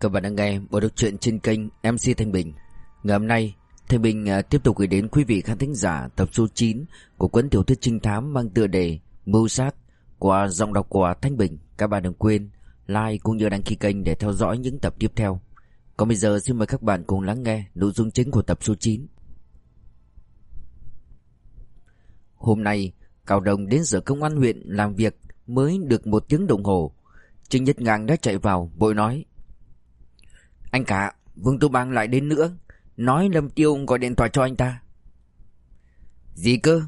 Các bạn đang nghe bộ đọc truyện trên kênh MC Thanh Bình. Ngày hôm nay, Thanh Bình à, tiếp tục gửi đến quý vị khán thính giả tập số 9 của cuốn tiểu thuyết trinh thám mang tựa đề Mưu sát của giọng đọc của Thanh Bình. Các bạn đừng quên like cũng như đăng ký kênh để theo dõi những tập tiếp theo. Còn bây giờ xin mời các bạn cùng lắng nghe nội dung chính của tập số 9. Hôm nay, Cao Đồng đến sở công an huyện làm việc mới được một tiếng đồng hồ. Trinh Nhất Ngang đã chạy vào, vội nói anh cả, Vương Tu Bang lại đến nữa. Nói Lâm Tiêu gọi điện thoại cho anh ta. Gì cơ?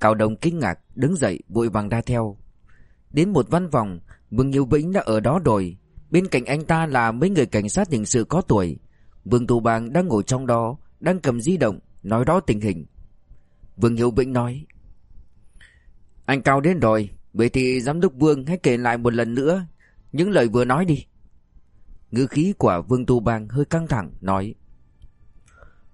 Cao Đồng kinh ngạc Đứng dậy vội vàng ra theo. Đến một văn phòng Vương Yêu Vĩnh đã ở đó rồi. Bên cạnh anh ta là mấy người cảnh sát hình sự có tuổi. Vương Tu Bang đang ngồi trong đó Đang cầm di động Nói rõ tình hình. Vương Hiếu Vĩnh nói Anh Cao đến rồi Vậy thì giám đốc Vương hãy kể lại một lần nữa Những lời vừa nói đi. Ngữ khí của Vương Tu Bang hơi căng thẳng nói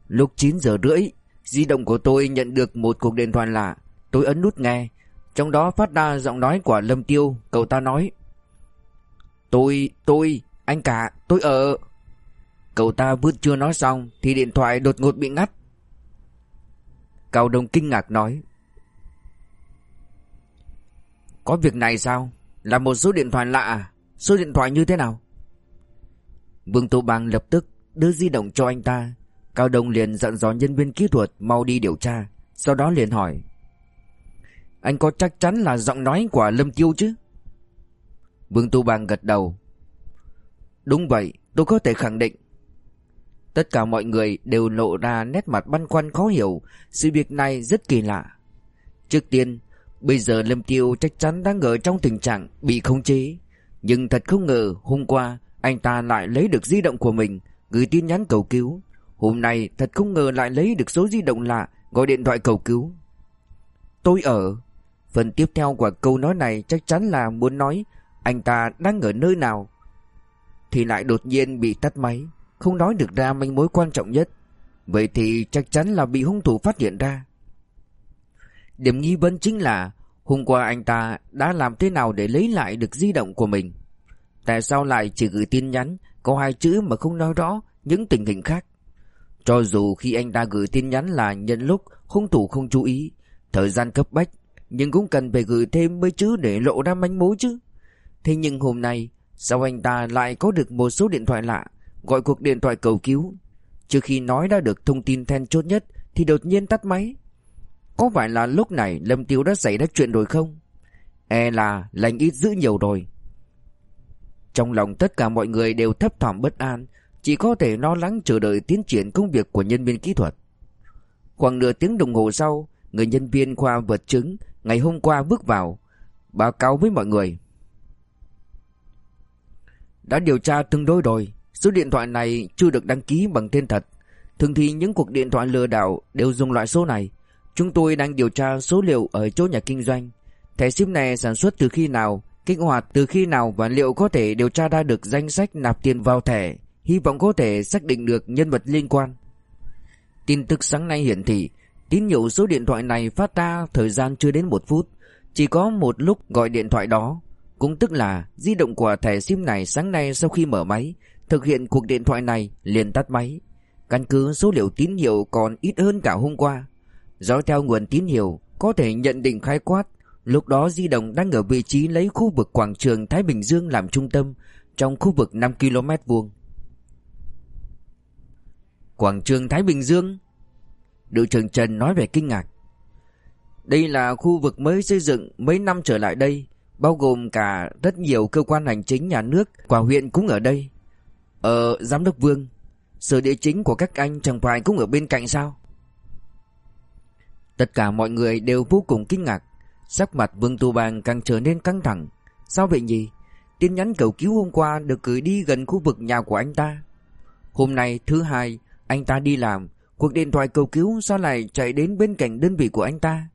Lúc 9 giờ rưỡi Di động của tôi nhận được một cuộc điện thoại lạ. Tôi ấn nút nghe Trong đó phát ra giọng nói của Lâm Tiêu. Cậu ta nói Tôi, tôi, anh cả, tôi ở. Cậu ta vừa chưa nói xong Thì điện thoại đột ngột bị ngắt. Cao Đông kinh ngạc nói Có việc này sao? Là một số điện thoại lạ à? Số điện thoại như thế nào? Vương Tô Bang lập tức đưa di động cho anh ta. Cao Đông liền dặn dò nhân viên kỹ thuật mau đi điều tra, sau đó liền hỏi. Anh có chắc chắn là giọng nói của Lâm Tiêu chứ? Vương Tô Bang gật đầu. Đúng vậy, tôi có thể khẳng định. Tất cả mọi người đều lộ ra nét mặt băn khoăn khó hiểu, sự việc này rất kỳ lạ. Trước tiên, bây giờ Lâm Tiêu chắc chắn đang ở trong tình trạng bị khống chế. Nhưng thật không ngờ hôm qua anh ta lại lấy được di động của mình, Gửi tin nhắn cầu cứu. Hôm nay thật không ngờ lại lấy được số di động lạ, Gọi điện thoại cầu cứu. Tôi ở. Phần tiếp theo của câu nói này chắc chắn là muốn nói Anh ta đang ở nơi nào. Thì lại đột nhiên bị tắt máy, Không nói được ra manh mối quan trọng nhất. Vậy thì chắc chắn là bị hung thủ phát hiện ra. Điểm nghi vấn chính là Hôm qua anh ta đã làm thế nào để lấy lại được di động của mình? Tại sao lại chỉ gửi tin nhắn, Có hai chữ mà không nói rõ, Những tình hình khác? Cho dù khi anh ta gửi tin nhắn là nhân lúc, hung thủ không chú ý. Thời gian cấp bách, Nhưng cũng cần phải gửi thêm mấy chữ để lộ ra manh mối chứ. Thế nhưng hôm nay, Sao anh ta lại có được một số điện thoại lạ, Gọi cuộc điện thoại cầu cứu? Trước khi nói đã được thông tin then chốt nhất, Thì đột nhiên tắt máy. Có phải là lúc này Lâm Tiếu đã xảy ra chuyện rồi không? E là lành ít giữ nhiều rồi trong lòng tất cả mọi người đều thấp thỏm bất an, chỉ có thể lo lắng chờ đợi tiến triển công việc của nhân viên kỹ thuật. Khoảng nửa tiếng đồng hồ sau, người nhân viên khoa vật chứng ngày hôm qua bước vào, báo cáo với mọi người. Đã điều tra tương đối rồi, số điện thoại này chưa được đăng ký bằng tên thật. Thường thì những cuộc điện thoại lừa đảo đều dùng loại số này. Chúng tôi đang điều tra số liệu ở chỗ nhà kinh doanh. Thẻ SIM này sản xuất từ khi nào, Kích hoạt từ khi nào và liệu có thể điều tra ra được danh sách nạp tiền vào thẻ, hy vọng có thể xác định được nhân vật liên quan. Tin tức sáng nay hiển thị, tín hiệu số điện thoại này phát ra thời gian chưa đến một phút, chỉ có một lúc gọi điện thoại đó. Cũng tức là di động của thẻ SIM này sáng nay sau khi mở máy, thực hiện cuộc điện thoại này liền tắt máy. Căn cứ số liệu tín hiệu còn ít hơn cả hôm qua. Dõi theo nguồn tín hiệu, có thể nhận định khái quát Lúc đó di động đang ở vị trí lấy khu vực quảng trường Thái Bình Dương làm trung tâm trong khu vực 5 km vuông. Quảng trường Thái Bình Dương? Đội trưởng Trần nói về kinh ngạc. Đây là khu vực mới xây dựng mấy năm trở lại đây Bao gồm cả rất nhiều cơ quan hành chính nhà nước Quả huyện cũng ở đây. Ờ, Giám đốc Vương Sở địa chính của các anh chẳng phải cũng ở bên cạnh sao? Tất cả mọi người đều vô cùng kinh ngạc. Sắc mặt Vương Tu Bang càng trở nên căng thẳng. Sao vậy nhỉ? Tin nhắn cầu cứu hôm qua được gửi đi gần khu vực nhà của anh ta. Hôm nay thứ hai, Anh ta đi làm. Cuộc điện thoại cầu cứu sao lại chạy đến bên cạnh đơn vị của anh ta?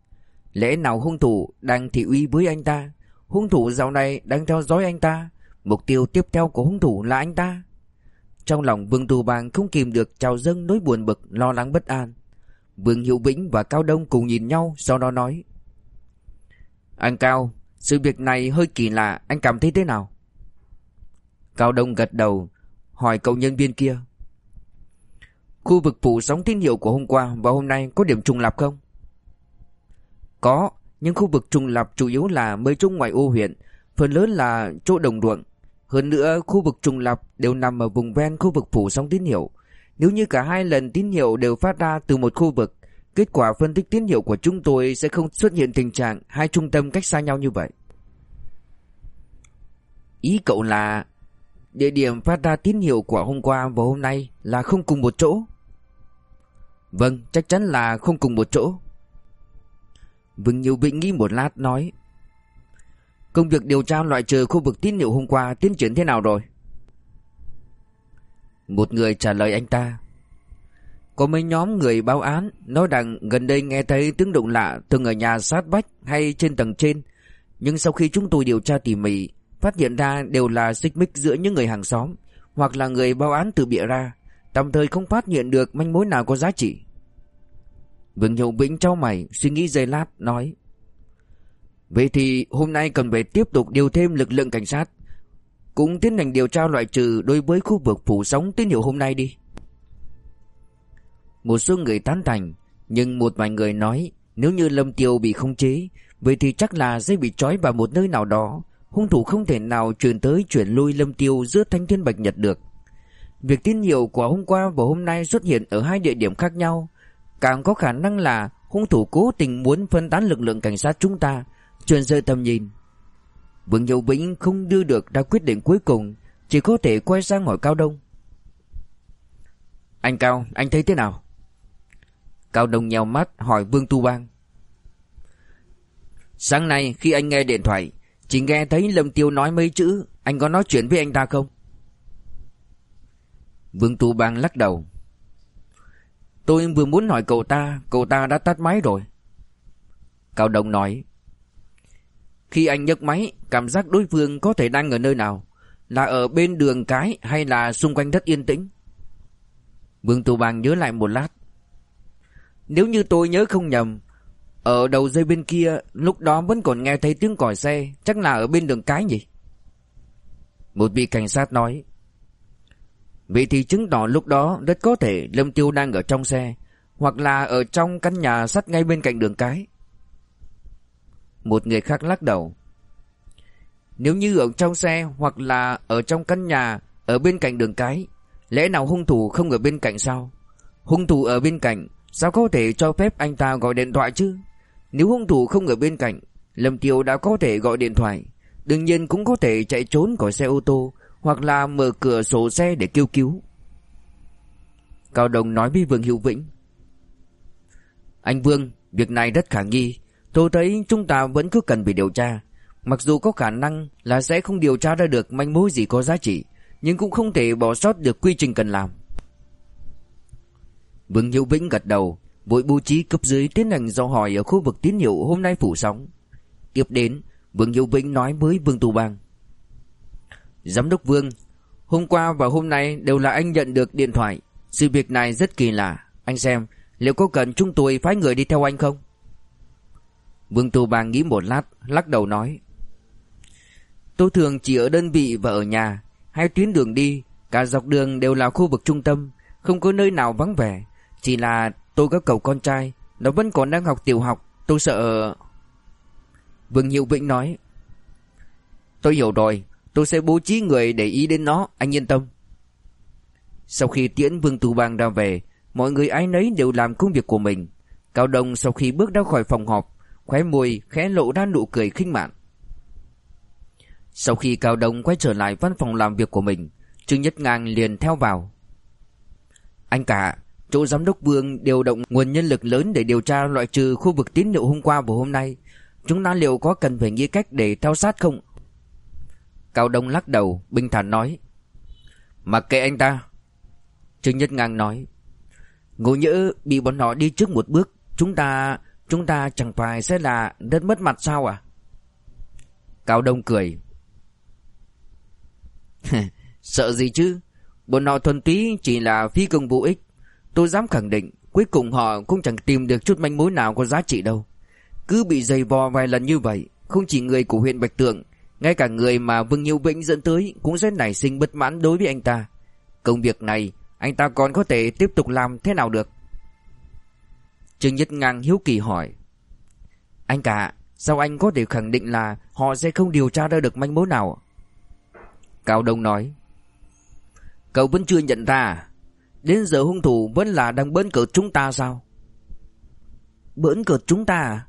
Lẽ nào hung thủ đang thị uy với anh ta? Hung thủ dạo này đang theo dõi anh ta. Mục tiêu tiếp theo của hung thủ là anh ta. Trong lòng Vương Tu Bang không kìm được trào dâng nỗi buồn bực, lo lắng bất an. Vương Hiệu Vĩnh và Cao Đông cùng nhìn nhau, sau đó nói anh Cao, sự việc này hơi kỳ lạ, anh cảm thấy thế nào? Cao Đông gật đầu, Hỏi cậu nhân viên kia Khu vực phủ sóng tín hiệu của hôm qua và hôm nay có điểm trùng lập không? Có, nhưng khu vực trùng lập chủ yếu là mấy chỗ ngoại ô huyện, phần lớn là chỗ đồng ruộng. Hơn nữa, khu vực trùng lập đều nằm ở vùng ven khu vực phủ sóng tín hiệu. Nếu như cả hai lần tín hiệu đều phát ra từ một khu vực, kết quả phân tích tín hiệu của chúng tôi sẽ không xuất hiện tình trạng hai trung tâm cách xa nhau như vậy. Ý cậu là địa điểm phát ra tín hiệu của hôm qua và hôm nay là không cùng một chỗ? Vâng, chắc chắn là không cùng một chỗ. Vương nhiều Vĩnh nghĩ một lát nói Công việc điều tra loại trừ khu vực tín hiệu hôm qua tiến triển thế nào rồi? Một người trả lời anh ta có mấy nhóm người báo án, Nói rằng gần đây nghe thấy tiếng động lạ Từng ở nhà sát vách hay trên tầng trên. Nhưng sau khi chúng tôi điều tra tỉ mỉ, Phát hiện ra đều là xích mích giữa những người hàng xóm, Hoặc là người báo án tự bịa ra. Tạm thời không phát hiện được manh mối nào có giá trị. Vương Hiệu Vĩnh trao mày, Suy nghĩ giây lát, nói, Vậy thì hôm nay cần phải tiếp tục điều thêm lực lượng cảnh sát. Cũng tiến hành điều tra loại trừ Đối với khu vực phủ sóng tín hiệu hôm nay đi. Một số người tán thành Nhưng một vài người nói Nếu như Lâm Tiêu bị không chế Vậy thì chắc là sẽ bị trói vào một nơi nào đó. Hung thủ không thể nào chuyển tới chuyển lui Lâm Tiêu giữa Thanh Thiên Bạch Nhật được. Việc tín hiệu của hôm qua và hôm nay xuất hiện ở hai địa điểm khác nhau. Càng có khả năng là hung thủ cố tình muốn phân tán lực lượng cảnh sát chúng ta. Chuyển rơi tầm nhìn. Vương Hiệu Vĩnh không đưa được ra quyết định cuối cùng Chỉ có thể quay sang hỏi Cao Đông. Anh Cao, anh thấy thế nào? Cao Đông nhèo mắt hỏi Vương Tu Bang. Sáng nay khi anh nghe điện thoại, Chỉ nghe thấy Lâm Tiêu nói mấy chữ, Anh có nói chuyện với anh ta không? Vương Tu Bang lắc đầu. Tôi vừa muốn hỏi cậu ta Cậu ta đã tắt máy rồi. Cao Đông nói. Khi anh nhấc máy, Cảm giác đối phương có thể đang ở nơi nào? Là ở bên đường cái Hay là xung quanh đất yên tĩnh? Vương Tu Bang nhớ lại một lát. Nếu như tôi nhớ không nhầm, Ở đầu dây bên kia, Lúc đó vẫn còn nghe thấy tiếng còi xe, Chắc là ở bên đường cái nhỉ? Một vị cảnh sát nói Vậy thì chứng tỏ lúc đó rất có thể Lâm Tiêu đang ở trong xe, Hoặc là ở trong căn nhà sắt ngay bên cạnh đường cái. Một người khác lắc đầu, Nếu như ở trong xe Hoặc là ở trong căn nhà Ở bên cạnh đường cái, Lẽ nào hung thủ không ở bên cạnh sao? Hung thủ ở bên cạnh Sao có thể cho phép anh ta gọi điện thoại chứ Nếu hung thủ không ở bên cạnh Lâm Tiêu đã có thể gọi điện thoại Đương nhiên cũng có thể chạy trốn khỏi xe ô tô hoặc là mở cửa sổ xe để kêu cứu. Cao Đồng nói với Vương Hữu Vĩnh. Anh Vương, việc này rất khả nghi. Tôi thấy chúng ta vẫn cứ cần phải điều tra. Mặc dù có khả năng là sẽ không điều tra ra được manh mối gì có giá trị, nhưng cũng không thể bỏ sót được quy trình cần làm. Vương Hữu Vĩnh gật đầu, vội bố trí cấp dưới tiến hành do hỏi ở khu vực tín hiệu hôm nay phủ sóng. Tiếp đến, Vương Hữu Vĩnh nói với Vương Tu Bang. Giám đốc Vương Hôm qua và hôm nay đều là anh nhận được điện thoại. Sự việc này rất kỳ lạ. Anh xem liệu có cần chúng tôi phái người đi theo anh không? Vương Tu Bang nghĩ một lát Lắc đầu nói. Tôi thường chỉ ở đơn vị và ở nhà Hai tuyến đường đi Cả dọc đường đều là khu vực trung tâm Không có nơi nào vắng vẻ. Chỉ là tôi có cậu con trai, Nó vẫn còn đang học tiểu học, Tôi sợ. Vương Hiệu Vĩnh nói, Tôi hiểu rồi, Tôi sẽ bố trí người để ý đến nó, Anh yên tâm. Sau khi tiễn Vương Tu Bang ra về, Mọi người ai nấy đều làm công việc của mình. Cao Đông sau khi bước ra khỏi phòng họp, Khóe môi khẽ lộ ra nụ cười khinh mạn. Sau khi Cao Đông quay trở lại văn phòng làm việc của mình, Trương Nhất Ngang liền theo vào. Anh cả Chỗ giám đốc Vương điều động nguồn nhân lực lớn Để điều tra loại trừ khu vực tín hiệu hôm qua và hôm nay. Chúng ta liệu có cần phải nghĩ cách để theo sát không? Cao Đông lắc đầu, Bình thản nói. Mặc kệ anh ta. Trương Nhất Ngang nói. Ngô nhỡ bị bọn họ đi trước một bước. Chúng ta Chúng ta chẳng phải sẽ là rất mất mặt sao à? Cao Đông cười. Sợ gì chứ? Bọn họ thuần túy chỉ là phi công vô ích. Tôi dám khẳng định, Cuối cùng họ cũng chẳng tìm được chút manh mối nào có giá trị đâu. Cứ bị dày vò vài lần như vậy, Không chỉ người của huyện Bạch Tượng, ngay cả người mà Vương Nhiêu Vĩnh dẫn tới Cũng sẽ nảy sinh bất mãn đối với anh ta. Công việc này, anh ta còn có thể tiếp tục làm thế nào được? Trương Nhất Ngang hiếu kỳ hỏi. Anh cả, Sao anh có thể khẳng định là Họ sẽ không điều tra ra được manh mối nào? Cao Đông nói. Cậu vẫn chưa nhận ra à? Đến giờ hung thủ vẫn là đang bỡn cợt chúng ta sao? Bỡn cợt chúng ta à?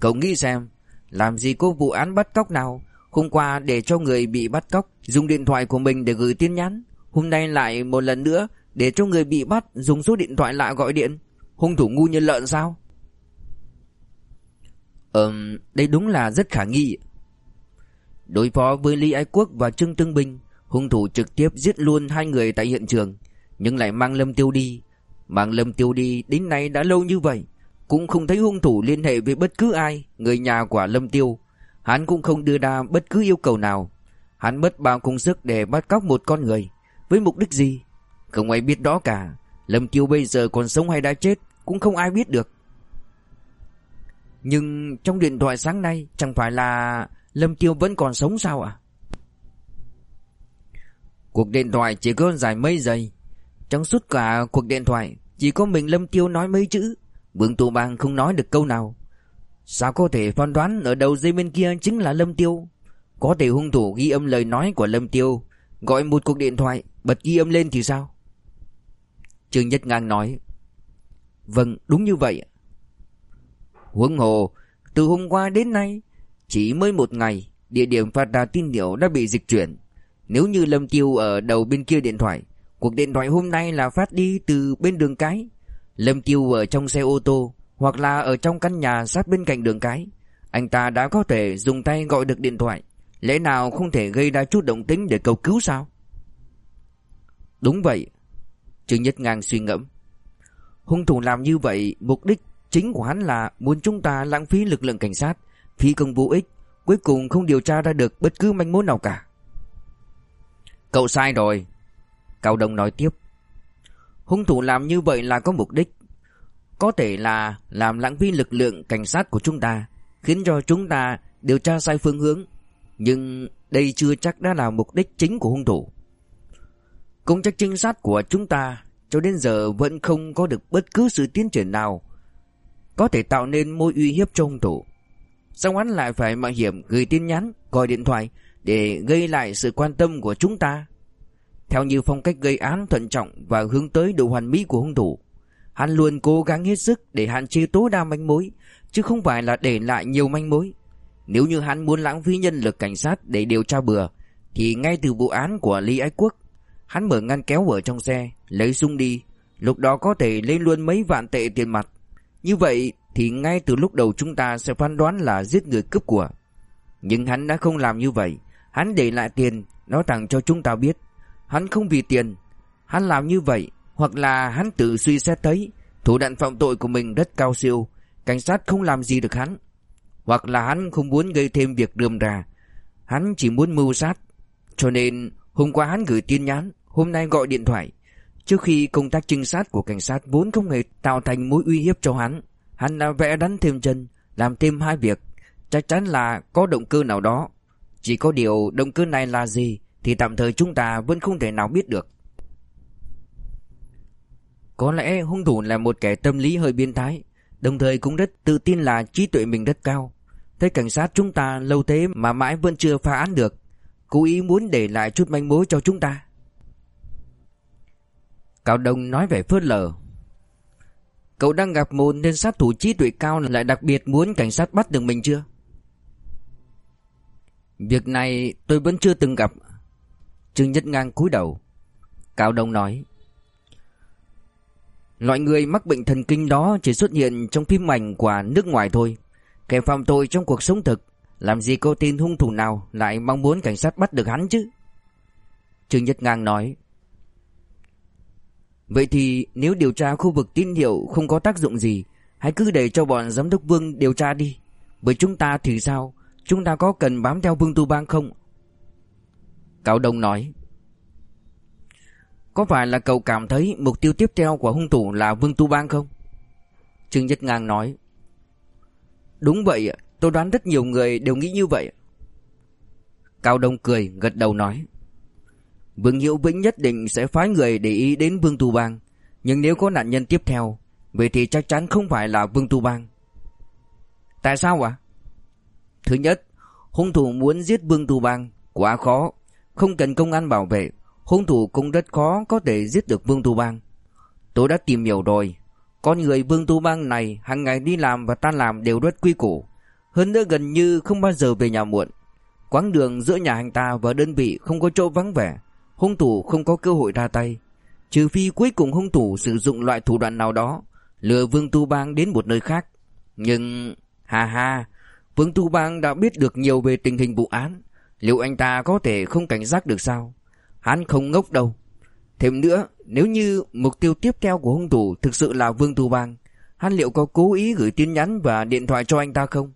Cậu nghĩ xem Làm gì có vụ án bắt cóc nào? Hôm qua để cho người bị bắt cóc Dùng điện thoại của mình để gửi tin nhắn. Hôm nay lại một lần nữa Để cho người bị bắt dùng số điện thoại lạ gọi điện. Hung thủ ngu như lợn sao? Ừm Đây đúng là rất khả nghi Đối phó với Lý Ái Quốc và Trương Tương Bình Hung thủ trực tiếp giết luôn hai người tại hiện trường nhưng lại mang Lâm Tiêu đi. Mang Lâm Tiêu đi, đến nay đã lâu như vậy, Cũng không thấy hung thủ liên hệ với bất cứ ai, Người nhà của Lâm Tiêu. Hắn cũng không đưa ra bất cứ yêu cầu nào. Hắn mất bao công sức để bắt cóc một con người. Với mục đích gì? Không ai biết đó cả. Lâm Tiêu bây giờ còn sống hay đã chết, Cũng không ai biết được. Nhưng trong điện thoại sáng nay, Chẳng phải là Lâm Tiêu vẫn còn sống sao ạ? Cuộc điện thoại chỉ có dài mấy giây. Trong suốt cả cuộc điện thoại, Chỉ có mình Lâm Tiêu nói mấy chữ. Vương Tù Bang không nói được câu nào. Sao có thể phán đoán ở đầu dây bên kia chính là Lâm Tiêu? Có thể hung thủ ghi âm lời nói của Lâm Tiêu, Gọi một cuộc điện thoại, Bật ghi âm lên thì sao? Trương Nhất Ngang nói Vâng đúng như vậy. Huống hồ, Từ hôm qua đến nay, Chỉ mới một ngày, Địa điểm phát ra tin hiệu đã bị dịch chuyển. Nếu như Lâm Tiêu ở đầu bên kia điện thoại Cuộc điện thoại hôm nay là phát đi từ bên đường cái. Lâm Tiêu ở trong xe ô tô, hoặc là ở trong căn nhà sát bên cạnh đường cái. Anh ta đã có thể dùng tay gọi được điện thoại. Lẽ nào không thể gây ra chút động tính để cầu cứu sao? Đúng vậy. Trương Nhất Ngang suy ngẫm. Hung thủ làm như vậy, Mục đích chính của hắn là Muốn chúng ta lãng phí lực lượng cảnh sát, Phí công vô ích, Cuối cùng không điều tra ra được bất cứ manh mối nào cả. Cậu sai rồi. Cao Đông nói tiếp Hung thủ làm như vậy là có mục đích có thể là làm lãng phí lực lượng cảnh sát của chúng ta, khiến cho chúng ta điều tra sai phương hướng. Nhưng đây chưa chắc đã là mục đích chính của hung thủ. Công tác trinh sát của chúng ta cho đến giờ vẫn không có được bất cứ sự tiến triển nào có thể tạo nên mối uy hiếp cho hung thủ. Xong hắn lại phải mạo hiểm gửi tin nhắn, gọi điện thoại để gây lại sự quan tâm của chúng ta? Theo như phong cách gây án thận trọng và hướng tới độ hoàn mỹ của hung thủ. Hắn luôn cố gắng hết sức để hạn chế tối đa manh mối, chứ không phải là để lại nhiều manh mối. Nếu như hắn muốn lãng phí nhân lực cảnh sát để điều tra bừa, thì ngay từ vụ án của Lý Ái Quốc, hắn mở ngăn kéo ở trong xe, lấy súng đi, lúc đó có thể lên luôn mấy vạn tệ tiền mặt. Như vậy thì ngay từ lúc đầu chúng ta sẽ phán đoán là giết người cướp của. Nhưng hắn đã không làm như vậy, hắn để lại tiền, nói thẳng cho chúng ta biết. Hắn không vì tiền, hắn làm như vậy hoặc là hắn tự suy xét thấy thủ đoạn phạm tội của mình rất cao siêu, cảnh sát không làm gì được hắn. Hoặc là hắn không muốn gây thêm việc đườm ra hắn chỉ muốn mưu sát. Cho nên hôm qua hắn gửi tin nhắn, hôm nay gọi điện thoại. Trước khi công tác trinh sát của cảnh sát vốn không hề tạo thành mối uy hiếp cho hắn, hắn đã vẽ đánh thêm chân, làm thêm hai việc, chắc chắn là có động cơ nào đó. Chỉ có điều động cơ này là gì thì tạm thời chúng ta vẫn không thể nào biết được. Có lẽ hung thủ là một kẻ tâm lý hơi biến thái, Đồng thời cũng rất tự tin là trí tuệ mình rất cao Thấy cảnh sát chúng ta lâu thế mà mãi vẫn chưa phá án được, Cố ý muốn để lại chút manh mối cho chúng ta Cao Đông nói vẻ phớt lờ Cậu đang gặp một tên sát thủ trí tuệ cao lại đặc biệt muốn cảnh sát bắt được mình chưa? Việc này tôi vẫn chưa từng gặp Trương Nhất Ngang cúi đầu Cao Đông nói Loại người mắc bệnh thần kinh đó chỉ xuất hiện trong phim ảnh của nước ngoài thôi. Kẻ phạm tội trong cuộc sống thực, làm gì có tin hung thủ nào lại mong muốn cảnh sát bắt được hắn chứ? Trương Nhất Ngang nói. Vậy thì nếu điều tra khu vực tín hiệu không có tác dụng gì, hãy cứ để cho bọn giám đốc Vương điều tra đi. Với chúng ta thì sao? Chúng ta có cần bám theo Vương Tu Bang không? Cao Đông nói. Có phải là cậu cảm thấy mục tiêu tiếp theo của hung thủ là Vương Tu Bang không? Trương Nhất Ngang nói, Đúng vậy tôi đoán rất nhiều người đều nghĩ như vậy Cao Đông cười, gật đầu nói, Vương Hiệu Vĩnh nhất định sẽ phái người để ý đến Vương Tu Bang, Nhưng nếu có nạn nhân tiếp theo, Vậy thì chắc chắn không phải là Vương Tu Bang Tại sao ạ? Thứ nhất, Hung thủ muốn giết Vương Tu Bang Quá khó không cần công an bảo vệ, Hung thủ cũng rất khó có thể giết được Vương Tu Bang. Tôi đã tìm hiểu rồi, Con người Vương Tu Bang này hàng ngày đi làm và tan làm đều rất quy củ. Hơn nữa gần như không bao giờ về nhà muộn. Quãng đường giữa nhà anh ta và đơn vị không có chỗ vắng vẻ, Hung thủ không có cơ hội ra tay. Trừ phi cuối cùng hung thủ sử dụng loại thủ đoạn nào đó, Lừa Vương Tu Bang đến một nơi khác. Nhưng... Ha ha, Vương Tu Bang đã biết được nhiều về tình hình vụ án. Liệu anh ta có thể không cảnh giác được sao? Hắn không ngốc đâu. Thêm nữa, Nếu như mục tiêu tiếp theo của hung thủ Thực sự là Vương Tu Bang, Hắn liệu có cố ý gửi tin nhắn và điện thoại cho anh ta không?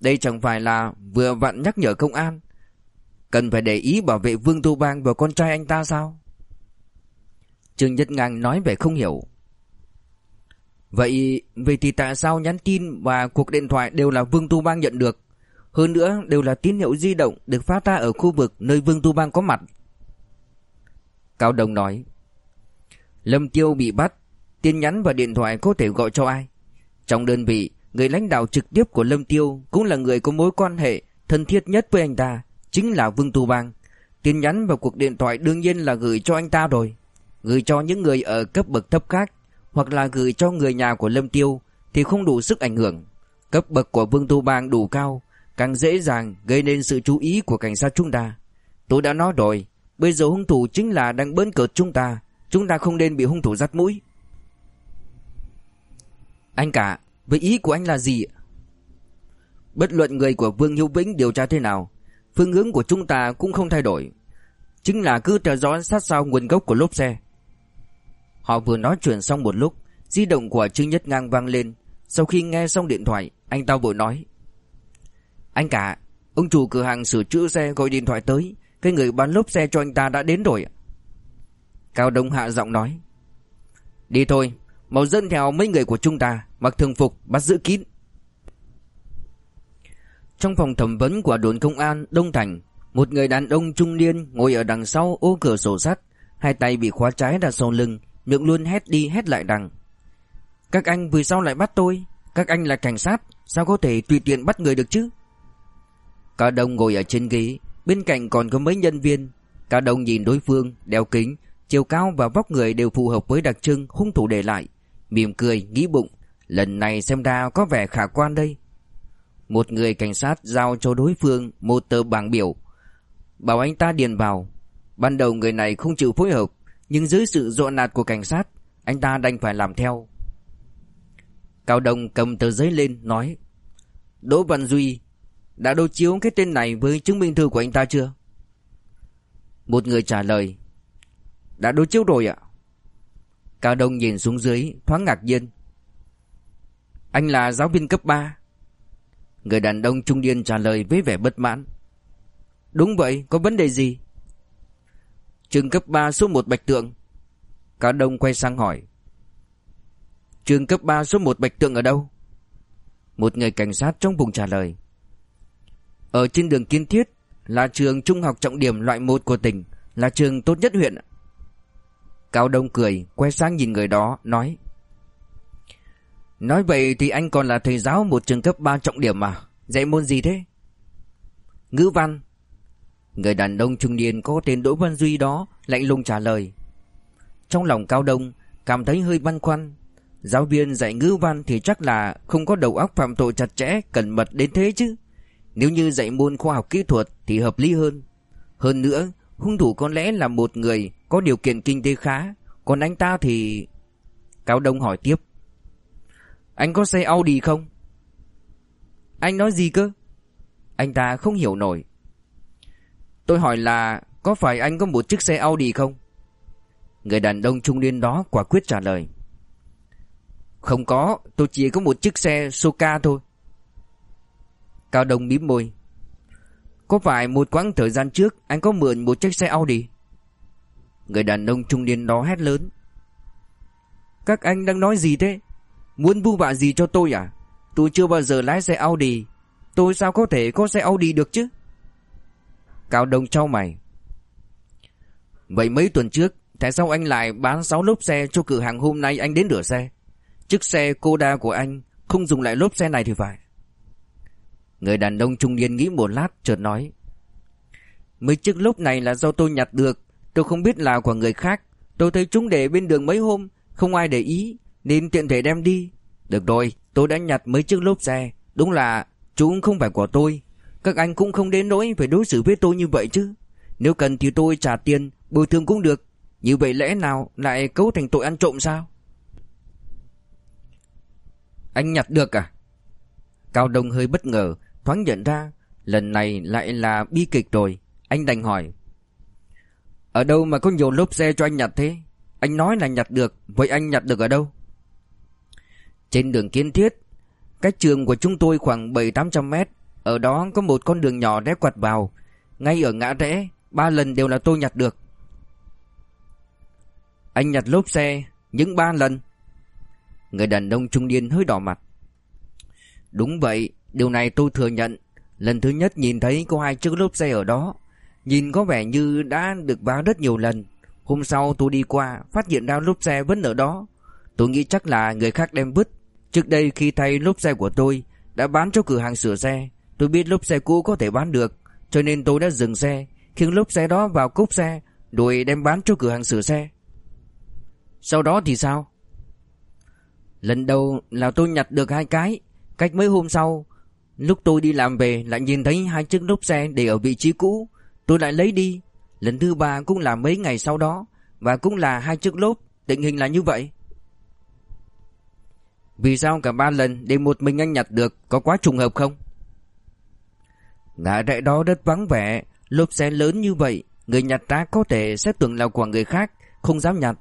Đây chẳng phải là vừa vặn nhắc nhở công an. Cần phải để ý bảo vệ Vương Tu Bang và con trai anh ta sao? Trương Nhất Ngang nói về không hiểu. Vậy Vậy thì tại sao nhắn tin và cuộc điện thoại đều là Vương Tu Bang nhận được? Hơn nữa, đều là tín hiệu di động Được phát ra ở khu vực nơi Vương Tu Bang có mặt. Cao Đông nói, Lâm Tiêu bị bắt, Tin nhắn và điện thoại có thể gọi cho ai? Trong đơn vị, Người lãnh đạo trực tiếp của Lâm Tiêu Cũng là người có mối quan hệ thân thiết nhất với anh ta, Chính là Vương Tu Bang. Tin nhắn và cuộc điện thoại đương nhiên là gửi cho anh ta rồi. Gửi cho những người ở cấp bậc thấp khác, Hoặc là gửi cho người nhà của Lâm Tiêu Thì không đủ sức ảnh hưởng. Cấp bậc của Vương Tu Bang đủ cao Càng dễ dàng gây nên sự chú ý của cảnh sát chúng ta. Tôi đã nói rồi, Bây giờ hung thủ chính là đang bỡn cợt chúng ta. Chúng ta không nên bị hung thủ dắt mũi. Anh cả Với ý của anh là gì? Bất luận người của Vương Hiếu Vĩnh điều tra thế nào, Phương hướng của chúng ta cũng không thay đổi. Chính là cứ theo dõi sát sao nguồn gốc của lốp xe. Họ vừa nói chuyện xong một lúc, Di động của Trương Nhất Ngang vang lên. Sau khi nghe xong điện thoại, Anh ta vội nói anh cả, Ông chủ cửa hàng sửa chữa xe gọi điện thoại tới. Cái người bán lốp xe cho anh ta đã đến rồi Cao Đông hạ giọng nói. Đi thôi, Mau dẫn theo mấy người của chúng ta, Mặc thường phục, bắt giữ kín. Trong phòng thẩm vấn của đồn công an Đông Thành, Một người đàn ông trung niên ngồi ở đằng sau ô cửa sổ sắt, Hai tay bị khóa trái đặt sau lưng, Miệng luôn hét đi hét lại rằng, Các anh vì sao lại bắt tôi? Các anh là cảnh sát, Sao có thể tùy tiện bắt người được chứ? Cao Đông ngồi ở trên ghế, Bên cạnh còn có mấy nhân viên. Cao Đông nhìn đối phương, đeo kính, Chiều cao và vóc người đều phù hợp với đặc trưng, hung thủ để lại. Mỉm cười, nghĩ bụng, Lần này xem ra có vẻ khả quan đây. Một người cảnh sát giao cho đối phương một tờ bảng biểu. Bảo anh ta điền vào. Ban đầu người này không chịu phối hợp, Nhưng dưới sự dọa nạt của cảnh sát, Anh ta đành phải làm theo. Cao Đông cầm tờ giấy lên, nói, Đỗ Văn Duy đã đối chiếu cái tên này với chứng minh thư của anh ta chưa? Một người trả lời Đã đối chiếu rồi ạ. Cao Đông nhìn xuống dưới thoáng ngạc nhiên. Anh là giáo viên cấp 3 Người đàn ông trung niên trả lời với vẻ bất mãn. Đúng vậy, có vấn đề gì? Trường cấp 3 số 1 Bạch Tượng. Cao Đông quay sang hỏi. Trường cấp 3 số 1 Bạch Tượng ở đâu? Một người cảnh sát trong vùng trả lời ở trên đường Kiên Thiết là trường trung học trọng điểm loại 1 của tỉnh, là trường tốt nhất huyện. Cao Đông cười, quay sang nhìn người đó, nói Nói vậy thì anh còn là thầy giáo một trường cấp 3 trọng điểm mà, dạy môn gì thế? Ngữ văn Người đàn ông trung niên có tên Đỗ Văn Duy đó lạnh lùng trả lời Trong lòng Cao Đông cảm thấy hơi băn khoăn Giáo viên dạy ngữ văn thì chắc là không có đầu óc phạm tội chặt chẽ, cẩn mật đến thế chứ nếu như dạy môn khoa học kỹ thuật thì hợp lý hơn. Hơn nữa, hung thủ có lẽ là một người có điều kiện kinh tế khá, còn anh ta thì... Cao Đông hỏi tiếp. Anh có xe Audi không? Anh nói gì cơ? Anh ta không hiểu nổi. Tôi hỏi là có phải anh có một chiếc xe Audi không? Người đàn ông trung niên đó quả quyết trả lời. Không có, tôi chỉ có một chiếc xe Soka thôi. Cao Đông mím môi. Có phải một quãng thời gian trước Anh có mượn một chiếc xe Audi? Người đàn ông trung niên đó hét lớn. Các anh đang nói gì thế? Muốn vu vạ gì cho tôi à? Tôi chưa bao giờ lái xe Audi. Tôi sao có thể có xe Audi được chứ? Cao Đông trao mày. Vậy mấy tuần trước, Tại sao anh lại bán 6 lốp xe cho cửa hàng hôm nay anh đến rửa xe? Chiếc xe Koda của anh Không dùng lại lốp xe này thì phải. Người đàn ông trung niên nghĩ một lát, chợt nói. Mấy chiếc lốp này là do tôi nhặt được. Tôi không biết là của người khác. Tôi thấy chúng để bên đường mấy hôm, Không ai để ý, Nên tiện thể đem đi. Được rồi, tôi đã nhặt mấy chiếc lốp xe. Đúng là chúng không phải của tôi. Các anh cũng không đến nỗi phải đối xử với tôi như vậy chứ. Nếu cần thì tôi trả tiền, Bồi thường cũng được. Như vậy lẽ nào lại cấu thành tội ăn trộm sao? Anh nhặt được à? Cao Đông hơi bất ngờ. Thoáng nhận ra, Lần này lại là bi kịch rồi. Anh đành hỏi, Ở đâu mà có nhiều lốp xe cho anh nhặt thế? Anh nói là nhặt được, Vậy anh nhặt được ở đâu? Trên đường kiến thiết, Cách trường của chúng tôi khoảng 7-800 mét, Ở đó có một con đường nhỏ rẽ quạt vào. Ngay ở ngã rẽ, Ba lần đều là tôi nhặt được. Anh nhặt lốp xe, Những ba lần. Người đàn ông trung niên hơi đỏ mặt. Đúng vậy Điều này tôi thừa nhận. Lần thứ nhất nhìn thấy có hai chiếc lốp xe ở đó. Nhìn có vẻ như đã được vá rất nhiều lần. Hôm sau tôi đi qua, Phát hiện ra lốp xe vẫn ở đó. Tôi nghĩ chắc là người khác đem vứt. Trước đây khi thay lốp xe của tôi, Đã bán cho cửa hàng sửa xe. Tôi biết lốp xe cũ có thể bán được, Cho nên tôi đã dừng xe Khiến lốp xe đó vào cốp xe, Rồi đem bán cho cửa hàng sửa xe. Sau đó thì sao? Lần đầu là tôi nhặt được hai cái. Cách mấy hôm sau Lúc tôi đi làm về, lại nhìn thấy hai chiếc lốp xe để ở vị trí cũ. Tôi lại lấy đi. Lần thứ ba cũng là mấy ngày sau đó, Và cũng là hai chiếc lốp Tình hình là như vậy. Vì sao cả ba lần để một mình anh nhặt được, Có quá trùng hợp không? Ngã rẽ đó rất vắng vẻ. Lốp xe lớn như vậy, Người nhặt ra có thể sẽ tưởng là của người khác, Không dám nhặt.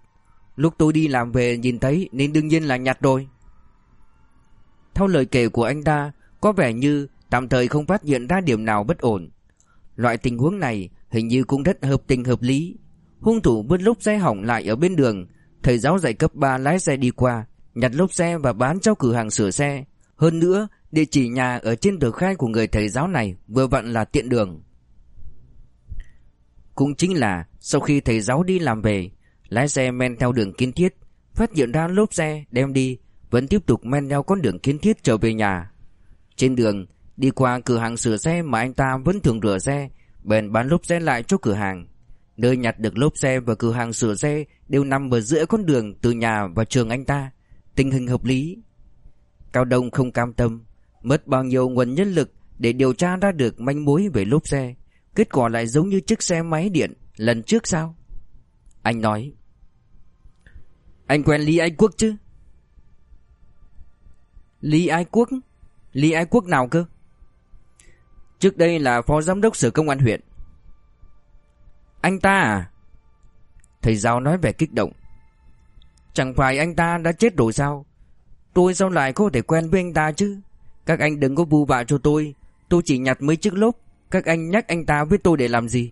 Lúc tôi đi làm về, nhìn thấy, Nên đương nhiên là nhặt rồi. Theo lời kể của anh ta có vẻ như tạm thời không phát hiện ra điểm nào bất ổn. Loại tình huống này hình như cũng rất hợp tình hợp lý. Hung thủ vứt lốp xe hỏng lại ở bên đường, Thầy giáo dạy cấp 3 lái xe đi qua, Nhặt lốp xe và bán cho cửa hàng sửa xe. Hơn nữa, Địa chỉ nhà ở trên tờ khai của người thầy giáo này Vừa vặn là tiện đường. Cũng chính là Sau khi thầy giáo đi làm về, Lái xe men theo đường kiến thiết, Phát hiện ra lốp xe đem đi, Vẫn tiếp tục men theo con đường kiến thiết trở về nhà. Trên đường, Đi qua cửa hàng sửa xe mà anh ta vẫn thường rửa xe, Bèn bán lốp xe lại cho cửa hàng. Nơi nhặt được lốp xe và cửa hàng sửa xe Đều nằm ở giữa con đường từ nhà và trường anh ta. Tình hình hợp lý. Cao Đông không cam tâm, Mất bao nhiêu nguồn nhân lực Để điều tra ra được manh mối về lốp xe. Kết quả lại giống như chiếc xe máy điện Lần trước sao? Anh nói. Anh quen Lý Ái Quốc chứ? Lý Ái Quốc? Lý Ái Quốc nào cơ? Trước đây là phó giám đốc sở công an huyện. Anh ta à? Thầy giáo nói vẻ kích động. Chẳng phải anh ta đã chết rồi sao? Tôi sao lại có thể quen với anh ta chứ? Các anh đừng có vu vạ cho tôi. Tôi chỉ nhặt mấy chiếc lốp. Các anh nhắc anh ta với tôi để làm gì?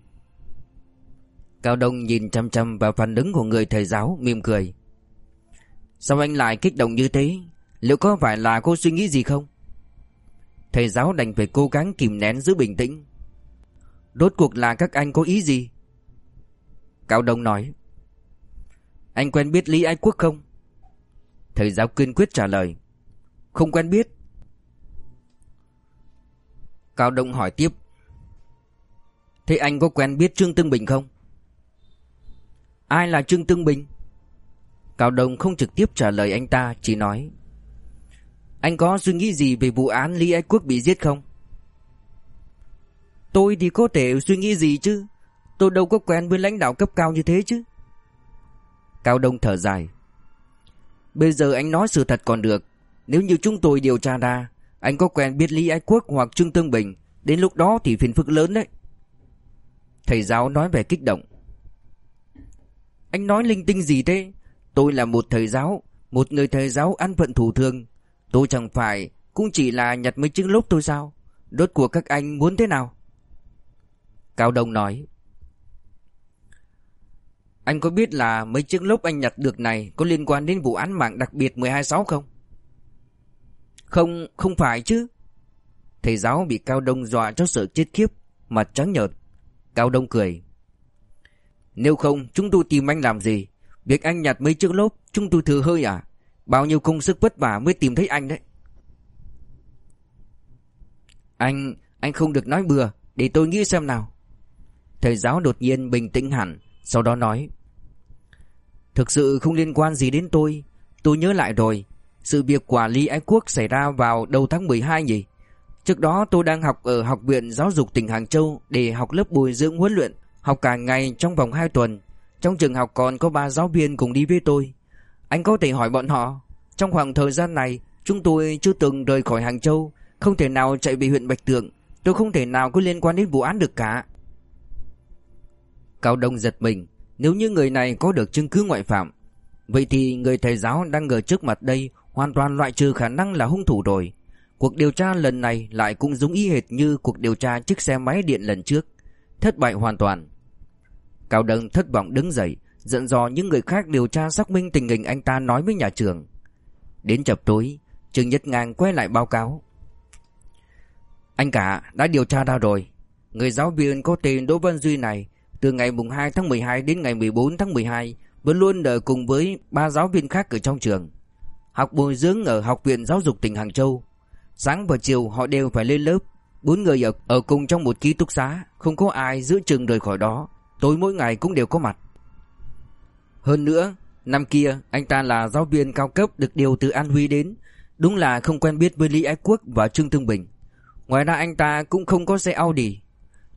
Cao Đông nhìn chăm chăm vào phản ứng của người thầy giáo, mỉm cười. Sao anh lại kích động như thế? Liệu có phải là cô suy nghĩ gì không? Thầy giáo đành phải cố gắng kìm nén giữ bình tĩnh. Đốt cuộc là các anh có ý gì? Cao Đông nói. Anh quen biết Lý Ái Quốc không? Thầy giáo kiên quyết trả lời. Không quen biết. Cao Đông hỏi tiếp. Thế anh có quen biết Trương Tương Bình không? Ai là Trương Tương Bình? Cao Đông không trực tiếp trả lời anh ta, Chỉ nói anh có suy nghĩ gì về vụ án Lý Ái Quốc bị giết không? Tôi thì có thể suy nghĩ gì chứ? Tôi đâu có quen với lãnh đạo cấp cao như thế chứ. Cao Đông thở dài. Bây giờ anh nói sự thật còn được. Nếu như chúng tôi điều tra ra, Anh có quen biết Lý Ái Quốc hoặc Trương Tương Bình, Đến lúc đó thì phiền phức lớn đấy. Thầy giáo nói về kích động. Anh nói linh tinh gì thế? Tôi là một thầy giáo, Một người thầy giáo ăn phận thủ thường. Tôi chẳng phải cũng chỉ là nhặt mấy chiếc lốp thôi sao? Đốt của các anh muốn thế nào? Cao Đông nói. Anh có biết là mấy chiếc lốp anh nhặt được này Có liên quan đến vụ án mạng đặc biệt 126 không? Không, không phải chứ. Thầy giáo bị Cao Đông dọa cho sợ chết khiếp Mặt trắng nhợt. Cao Đông cười. Nếu không chúng tôi tìm anh làm gì? Việc anh nhặt mấy chiếc lốp Chúng tôi thừa hơi à? Bao nhiêu công sức vất vả mới tìm thấy anh đấy. Anh Anh không được nói bừa, Để tôi nghĩ xem nào. Thầy giáo đột nhiên bình tĩnh hẳn, Sau đó nói, Thực sự không liên quan gì đến tôi. Tôi nhớ lại rồi, Sự việc quả Lý Ái Quốc xảy ra vào đầu tháng 12 nhỉ. Trước đó tôi đang học ở Học viện Giáo dục tỉnh Hàng Châu Để học lớp bồi dưỡng huấn luyện, Học cả ngày trong vòng 2 tuần. Trong trường học còn có 3 giáo viên cùng đi với tôi. Anh có thể hỏi bọn họ, Trong khoảng thời gian này, Chúng tôi chưa từng rời khỏi Hàng Châu, Không thể nào chạy về huyện Bạch Tượng, Tôi không thể nào có liên quan đến vụ án được cả. Cao Đông giật mình, Nếu như người này có được chứng cứ ngoại phạm, Vậy thì người thầy giáo đang ở trước mặt đây Hoàn toàn loại trừ khả năng là hung thủ rồi. Cuộc điều tra lần này lại cũng giống y hệt như cuộc điều tra chiếc xe máy điện lần trước, Thất bại hoàn toàn. Cao Đông thất vọng đứng dậy Dặn dò những người khác điều tra xác minh tình hình anh ta nói với nhà trường. Đến chập tối Trương Nhất Ngang quay lại báo cáo. Anh cả đã điều tra ra rồi. Người giáo viên có tên Đỗ Văn Duy này Từ ngày mùng 2 tháng 12 đến ngày 14 tháng 12 Vẫn luôn ở cùng với ba giáo viên khác ở trong trường. Học bồi dưỡng ở Học viện Giáo dục tỉnh Hàng Châu. Sáng và chiều họ đều phải lên lớp. Bốn người ở, ở cùng trong một ký túc xá Không có ai giữ trường rời khỏi đó. Tối mỗi ngày cũng đều có mặt. Hơn nữa, Năm kia, anh ta là giáo viên cao cấp Được điều từ An Huy đến. Đúng là không quen biết với Lý Ái Quốc và Trương Thương Bình. Ngoài ra anh ta cũng không có xe Audi.